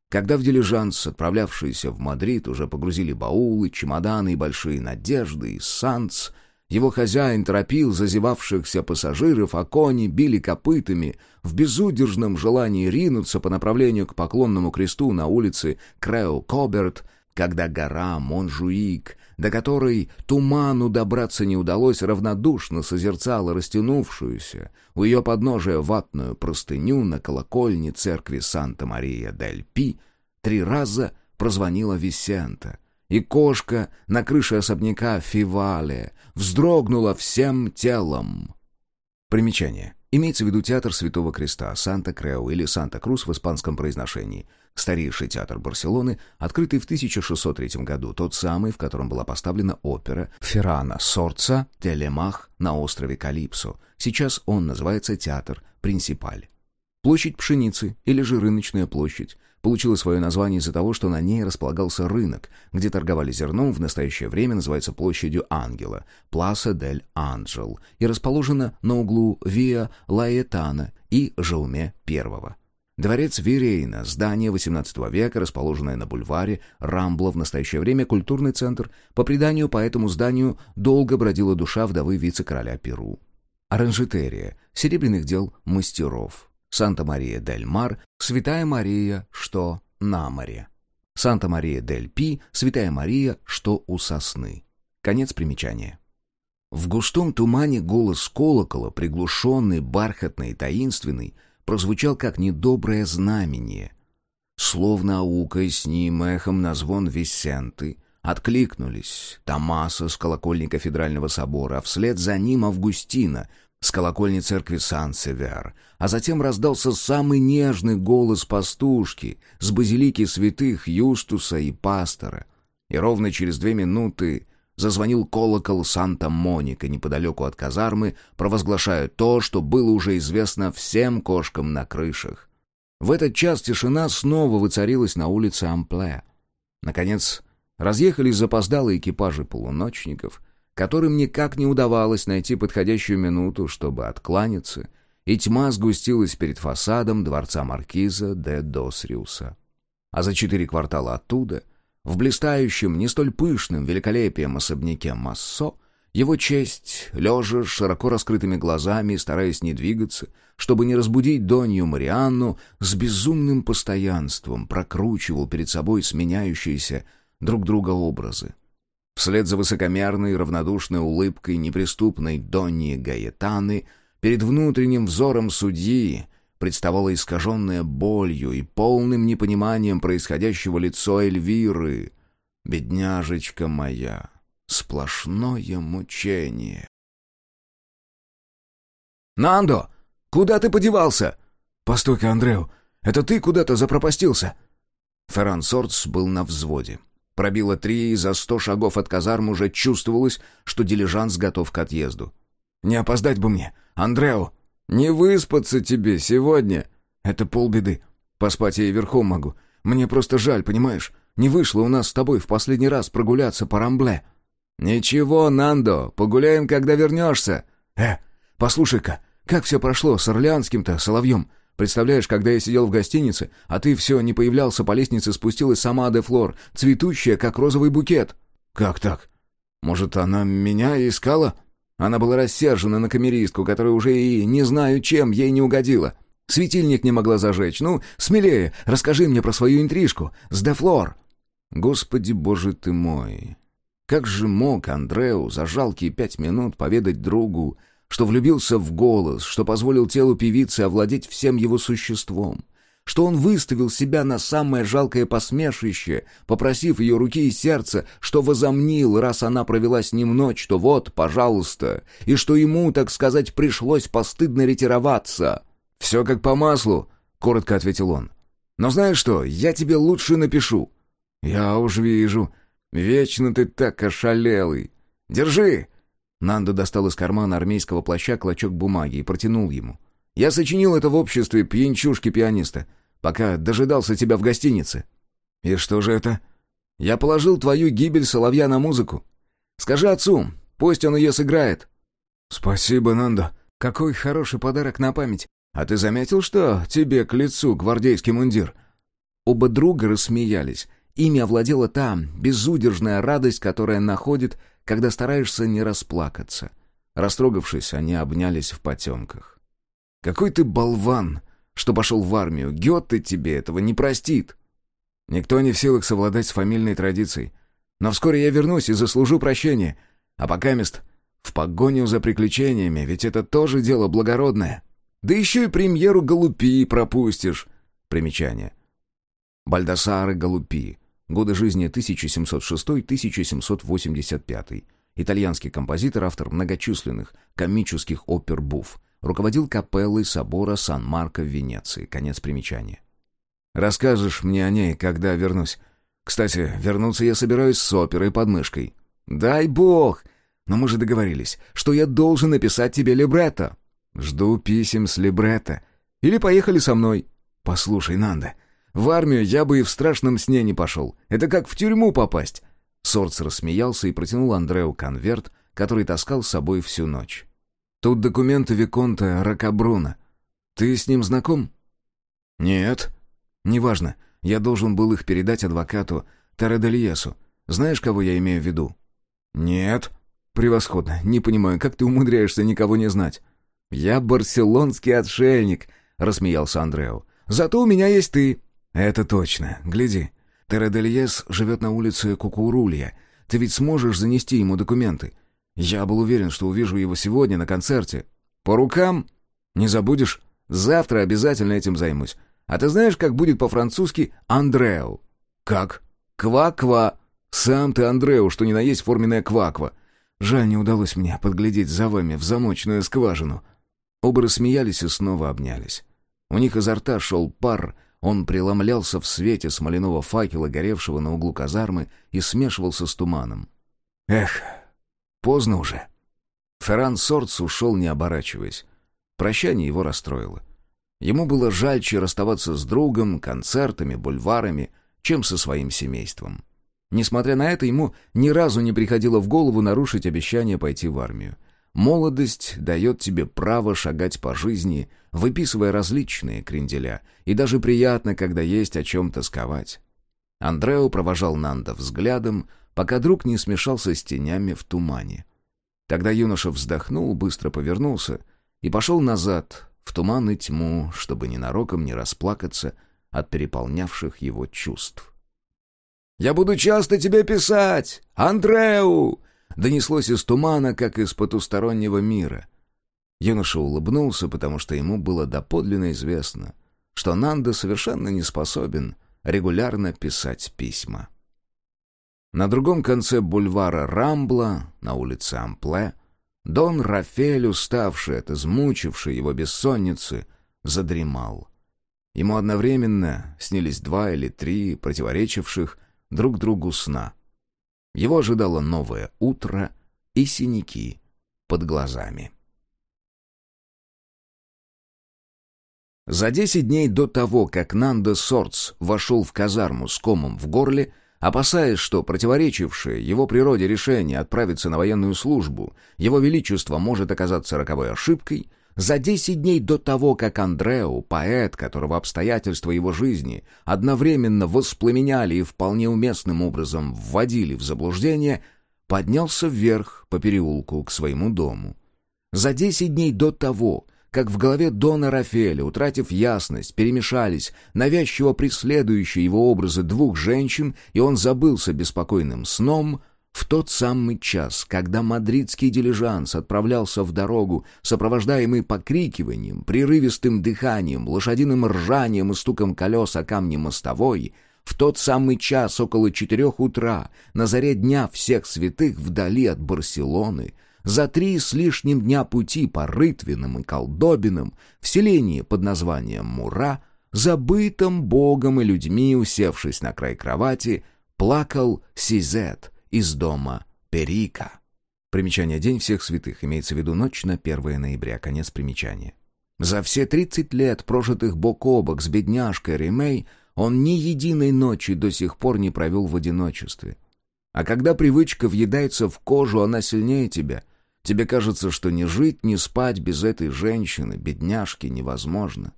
когда в дилижанс, отправлявшийся в Мадрид, уже погрузили баулы, чемоданы и большие надежды, и санц — его хозяин торопил зазевавшихся пассажиров, а кони били копытами в безудержном желании ринуться по направлению к поклонному кресту на улице Креу-Коберта, когда гора Монжуик, до которой туману добраться не удалось, равнодушно созерцала растянувшуюся у ее подножия ватную простыню на колокольне церкви Санта-Мария-дель-Пи, три раза прозвонила Висента — и кошка на крыше особняка Фивале вздрогнула всем телом. Примечание. Имеется в виду театр Святого Креста, Санта-Крео или Санта-Крус в испанском произношении. Старейший театр Барселоны, открытый в 1603 году, тот самый, в котором была поставлена опера «Феррана Сорца Телемах» на острове Калипсо. Сейчас он называется театр «Принципаль». Площадь Пшеницы, или же Рыночная площадь, получила свое название из-за того, что на ней располагался рынок, где торговали зерном, в настоящее время называется площадью Ангела, Пласа дель Анджел, и расположена на углу Виа Лаэтана и Жауме I. Дворец Верейна, здание XVIII века, расположенное на бульваре Рамбла, в настоящее время культурный центр. По преданию, по этому зданию долго бродила душа вдовы вице-короля Перу. Оранжетерия, серебряных дел мастеров. Санта-Мария-дель-Мар, Святая Мария, что на море. Санта-Мария-дель-Пи, Святая Мария, что у сосны. Конец примечания. В густом тумане голос колокола, приглушенный, бархатный и таинственный, прозвучал как недоброе знамение. Словно аукой с ним эхом на звон Висенты откликнулись Томаса с колокольни кафедрального собора, а вслед за ним Августина, с колокольни церкви Сан-Север, а затем раздался самый нежный голос пастушки с базилики святых Юстуса и пастора. И ровно через две минуты зазвонил колокол Санта-Моника неподалеку от казармы, провозглашая то, что было уже известно всем кошкам на крышах. В этот час тишина снова воцарилась на улице Ампле. Наконец, разъехались запоздалые экипажи полуночников — которым никак не удавалось найти подходящую минуту, чтобы откланяться, и тьма сгустилась перед фасадом дворца маркиза де Досриуса. А за четыре квартала оттуда, в блистающем, не столь пышным великолепием особняке Массо, его честь, лежа с широко раскрытыми глазами и стараясь не двигаться, чтобы не разбудить Донью Марианну, с безумным постоянством прокручивал перед собой сменяющиеся друг друга образы. Вслед за высокомерной, равнодушной улыбкой неприступной Донни Гаетаны перед внутренним взором судьи представало искаженное болью и полным непониманием происходящего лицо Эльвиры. «Бедняжечка моя, сплошное мучение». «Нандо, куда ты подевался?» «Постой-ка, Андреу, это ты куда-то запропастился?» Ферран Сортс был на взводе. Пробило три, и за сто шагов от казарм уже чувствовалось, что дилижанс готов к отъезду. «Не опоздать бы мне! Андрео!» «Не выспаться тебе сегодня!» «Это полбеды. Поспать я и верхом могу. Мне просто жаль, понимаешь? Не вышло у нас с тобой в последний раз прогуляться по Рамбле». «Ничего, Нандо, погуляем, когда вернешься». «Э, послушай-ка, как все прошло с Орлеанским-то соловьем? Представляешь, когда я сидел в гостинице, а ты все не появлялся по лестнице, спустилась сама де Флор, цветущая, как розовый букет». «Как так? Может, она меня искала?» Она была рассержена на камеристку, которая уже и не знаю чем ей не угодила. Светильник не могла зажечь. Ну, смелее, расскажи мне про свою интрижку с де Флор. Господи боже ты мой! Как же мог Андреу за жалкие пять минут поведать другу что влюбился в голос, что позволил телу певицы овладеть всем его существом, что он выставил себя на самое жалкое посмешище, попросив ее руки и сердца, что возомнил, раз она провела с ним ночь, что вот, пожалуйста, и что ему, так сказать, пришлось постыдно ретироваться. «Все как по маслу», — коротко ответил он. «Но знаешь что, я тебе лучше напишу». «Я уж вижу. Вечно ты так ошалелый. Держи!» Нандо достал из кармана армейского плаща клочок бумаги и протянул ему. «Я сочинил это в обществе пьянчушки-пианиста, пока дожидался тебя в гостинице». «И что же это?» «Я положил твою гибель соловья на музыку. Скажи отцу, пусть он ее сыграет». «Спасибо, Нандо. Какой хороший подарок на память. А ты заметил, что тебе к лицу гвардейский мундир?» Оба друга рассмеялись. Ими овладела та безудержная радость, которая находит когда стараешься не расплакаться. Растрогавшись, они обнялись в потемках. «Какой ты болван, что пошел в армию! Гетте тебе этого не простит!» Никто не в силах совладать с фамильной традицией. Но вскоре я вернусь и заслужу прощения. А пока мест в погоню за приключениями, ведь это тоже дело благородное. Да еще и премьеру Галупи пропустишь. Примечание. Бальдасары Галупи Годы жизни 1706-1785. Итальянский композитор, автор многочисленных комических опер буф. Руководил капеллой собора Сан-Марко в Венеции. Конец примечания. «Расскажешь мне о ней, когда вернусь. Кстати, вернуться я собираюсь с оперой под мышкой». «Дай бог! Но мы же договорились, что я должен написать тебе либретто». «Жду писем с либретто. Или поехали со мной». «Послушай, Нанда, в армию я бы и в страшном сне не пошел. Это как в тюрьму попасть». Сорц рассмеялся и протянул Андреу конверт, который таскал с собой всю ночь. «Тут документы Виконта Ракабруна. Ты с ним знаком?» «Нет». «Неважно. Я должен был их передать адвокату Тарадельесу. Знаешь, кого я имею в виду?» «Нет». «Превосходно. Не понимаю, как ты умудряешься никого не знать?» «Я барселонский отшельник», — рассмеялся Андрео. «Зато у меня есть ты. «Это точно. Гляди. Тередельес живет на улице Кукурулья. Ты ведь сможешь занести ему документы? Я был уверен, что увижу его сегодня на концерте. По рукам? Не забудешь? Завтра обязательно этим займусь. А ты знаешь, как будет по-французски «Андреу»?» «Как?» «Ква-ква». «Сам ты Андреу, что ни на есть форменная кваква. Жаль, не удалось мне подглядеть за вами в замочную скважину». Оба рассмеялись и снова обнялись. У них изо рта шел пар — он преломлялся в свете смоляного факела, горевшего на углу казармы, и смешивался с туманом. «Эх, поздно уже». Ферран Сортс ушел, не оборачиваясь. Прощание его расстроило. Ему было жальче расставаться с другом, концертами, бульварами, чем со своим семейством. Несмотря на это, ему ни разу не приходило в голову нарушить обещание пойти в армию. Молодость дает тебе право шагать по жизни, выписывая различные кренделя, и даже приятно, когда есть о чем тосковать. Андрео провожал Нанда взглядом, пока друг не смешался с тенями в тумане. Тогда юноша вздохнул, быстро повернулся и пошел назад, в туман и тьму, чтобы ненароком не расплакаться от переполнявших его чувств. «Я буду часто тебе писать! Андреу!» Донеслось из тумана, как из потустороннего мира. Юноша улыбнулся, потому что ему было доподлинно известно, что Нанда совершенно не способен регулярно писать письма. На другом конце бульвара Рамбла, на улице Ампле, Дон Рафель, уставший от измучившей его бессонницы, задремал. Ему одновременно снились два или три противоречивших друг другу сна. Его ожидало новое утро и синяки под глазами. За десять дней до того, как Нанда Сортс вошел в казарму с комом в горле, опасаясь, что противоречившее его природе решение отправиться на военную службу его величество может оказаться роковой ошибкой, за десять дней до того, как Андреу, поэт, которого обстоятельства его жизни одновременно воспламеняли и вполне уместным образом вводили в заблуждение, поднялся вверх по переулку к своему дому. За десять дней до того, как в голове Дона Рафеля, утратив ясность, перемешались навязчиво преследующие его образы двух женщин, и он забылся беспокойным сном, В тот самый час, когда мадридский дилижанс отправлялся в дорогу, сопровождаемый покрикиванием, прерывистым дыханием, лошадиным ржанием и стуком колес о камни мостовой, в тот самый час около четырех утра, на заре дня всех святых вдали от Барселоны, за три с лишним дня пути по Рытвинам и Колдобинам, в селении под названием Мура, забытым богом и людьми, усевшись на край кровати, плакал Сизет — из дома Перика. Примечание «День всех святых» имеется в виду ночь на 1 ноября, конец примечания. За все 30 лет, прожитых бок о бок с бедняжкой Ремей, он ни единой ночи до сих пор не провел в одиночестве. А когда привычка въедается в кожу, она сильнее тебя. Тебе кажется, что не жить, не спать без этой женщины, бедняжки, невозможно.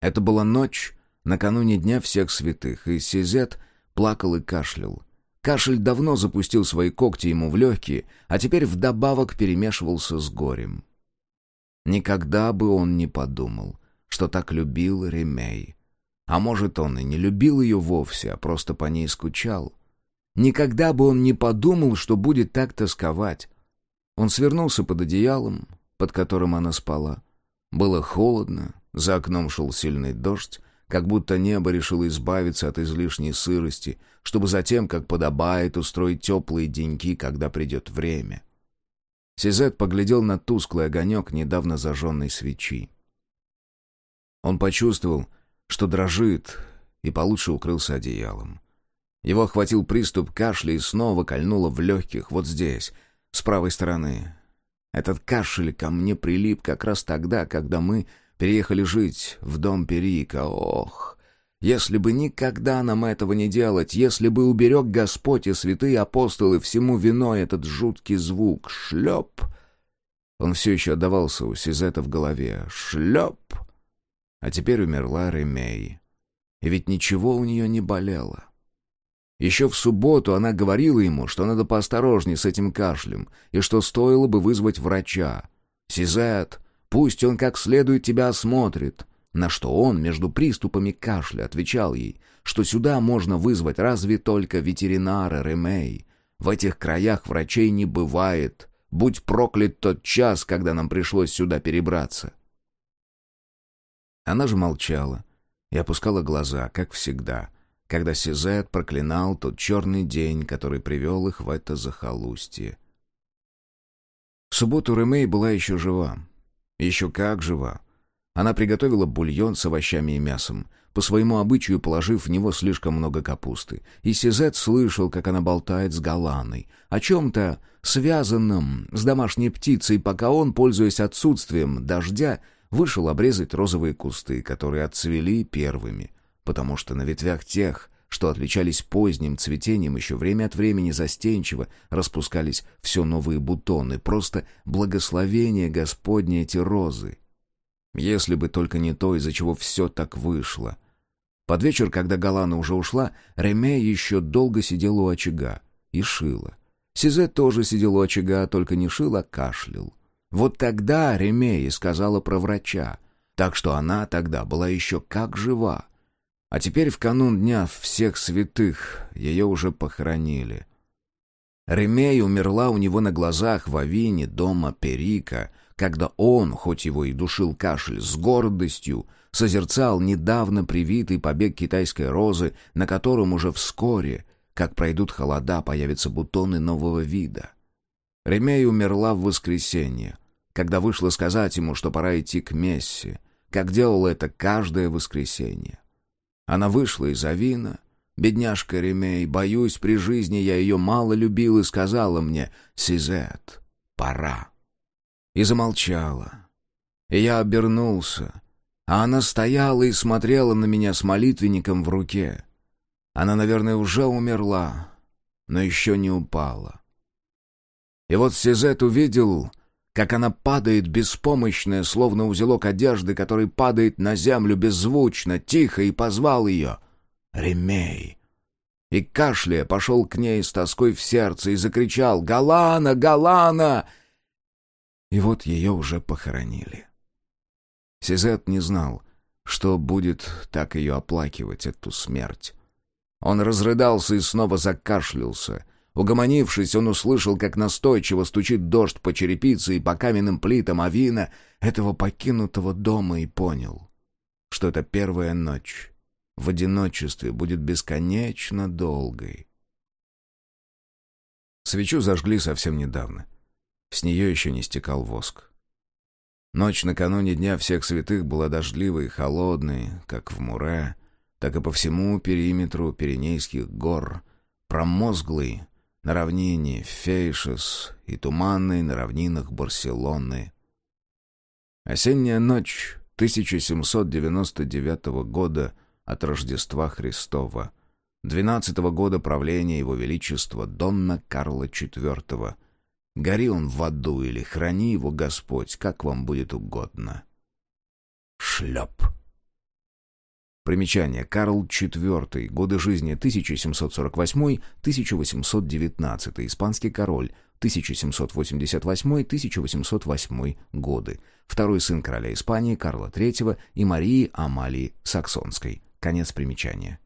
Это была ночь накануне Дня всех святых, и Сизет плакал и кашлял. Кашель давно запустил свои когти ему в легкие, а теперь вдобавок перемешивался с горем. Никогда бы он не подумал, что так любил Ремей. А может, он и не любил ее вовсе, а просто по ней скучал. Никогда бы он не подумал, что будет так тосковать. Он свернулся под одеялом, под которым она спала. Было холодно, за окном шел сильный дождь, как будто небо решило избавиться от излишней сырости, чтобы затем, как подобает, устроить теплые деньки, когда придет время. Сизет поглядел на тусклый огонек недавно зажженной свечи. Он почувствовал, что дрожит, и получше укрылся одеялом. Его охватил приступ кашля и снова кольнуло в легких вот здесь, с правой стороны. Этот кашель ко мне прилип как раз тогда, когда мы Переехали жить в дом Перика. Ох, если бы никогда нам этого не делать, если бы уберег Господь и святые апостолы всему виной этот жуткий звук «шлеп», он все еще отдавался у Сизета в голове «шлеп», а теперь умерла Ремей. И ведь ничего у нее не болело. Еще в субботу она говорила ему, что надо поосторожнее с этим кашлем, и что стоило бы вызвать врача. «Сизет, Пусть он как следует тебя осмотрит». На что он между приступами кашля отвечал ей, что сюда можно вызвать разве только ветеринара Ремей. В этих краях врачей не бывает. Будь проклят тот час, когда нам пришлось сюда перебраться. Она же молчала и опускала глаза, как всегда, когда Сизет проклинал тот черный день, который привел их в это захолустье. В субботу Ремей была еще жива, еще как жива. Она приготовила бульон с овощами и мясом, по своему обычаю положив в него слишком много капусты. И Сизет слышал, как она болтает с Галаной, о чем-то связанном с домашней птицей, пока он, пользуясь отсутствием дождя, вышел обрезать розовые кусты, которые отцвели первыми, потому что на ветвях тех, что отличались поздним цветением, еще время от времени застенчиво распускались все новые бутоны, просто благословение Господне эти розы. Если бы только не то, из-за чего все так вышло. Под вечер, когда Галана уже ушла, Реме еще долго сидела у очага и шила. Сизе тоже сидел у очага, только не шил, а кашлял. Вот тогда Ремей сказала про врача, так что она тогда была еще как жива. А теперь в канун Дня всех святых ее уже похоронили. Ремей умерла у него на глазах в Авине дома Перика, когда он, хоть его и душил кашель, с гордостью созерцал недавно привитый побег китайской розы, на котором уже вскоре, как пройдут холода, появятся бутоны нового вида. Ремей умерла в воскресенье, когда вышла сказать ему, что пора идти к мессе, как делала это каждое воскресенье. Она вышла из Авина. Бедняжка Ремей, боюсь, при жизни я ее мало любил и сказала мне «Сизет, пора». И замолчала. И я обернулся, а она стояла и смотрела на меня с молитвенником в руке. Она, наверное, уже умерла, но еще не упала. И вот Сизет увидел как она падает беспомощная, словно узелок одежды, который падает на землю беззвучно, тихо, и позвал ее «Ремей». И кашляя пошел к ней с тоской в сердце и закричал «Галана! Галана!» И вот ее уже похоронили. Сизет не знал, что будет так ее оплакивать, эту смерть. Он разрыдался и снова закашлялся, Угомонившись, он услышал, как настойчиво стучит дождь по черепице и по каменным плитам авина этого покинутого дома и понял, что это первая ночь в одиночестве будет бесконечно долгой. Свечу зажгли совсем недавно. С нее еще не стекал воск. Ночь накануне Дня Всех Святых была дождливой и холодной, как в Муре, так и по всему периметру Пиренейских гор, промозглый на равнине Фейшес и туманный на равнинах Барселоны. Осенняя ночь 1799 года от Рождества Христова, 12 года правления Его Величества Донна Карла IV. Гори он в аду или храни его Господь, как вам будет угодно. Шлеп. Примечание. Карл IV. Годы жизни 1748-1819. Испанский король. 1788-1808 годы. Второй сын короля Испании Карла III и Марии Амалии Саксонской. Конец примечания.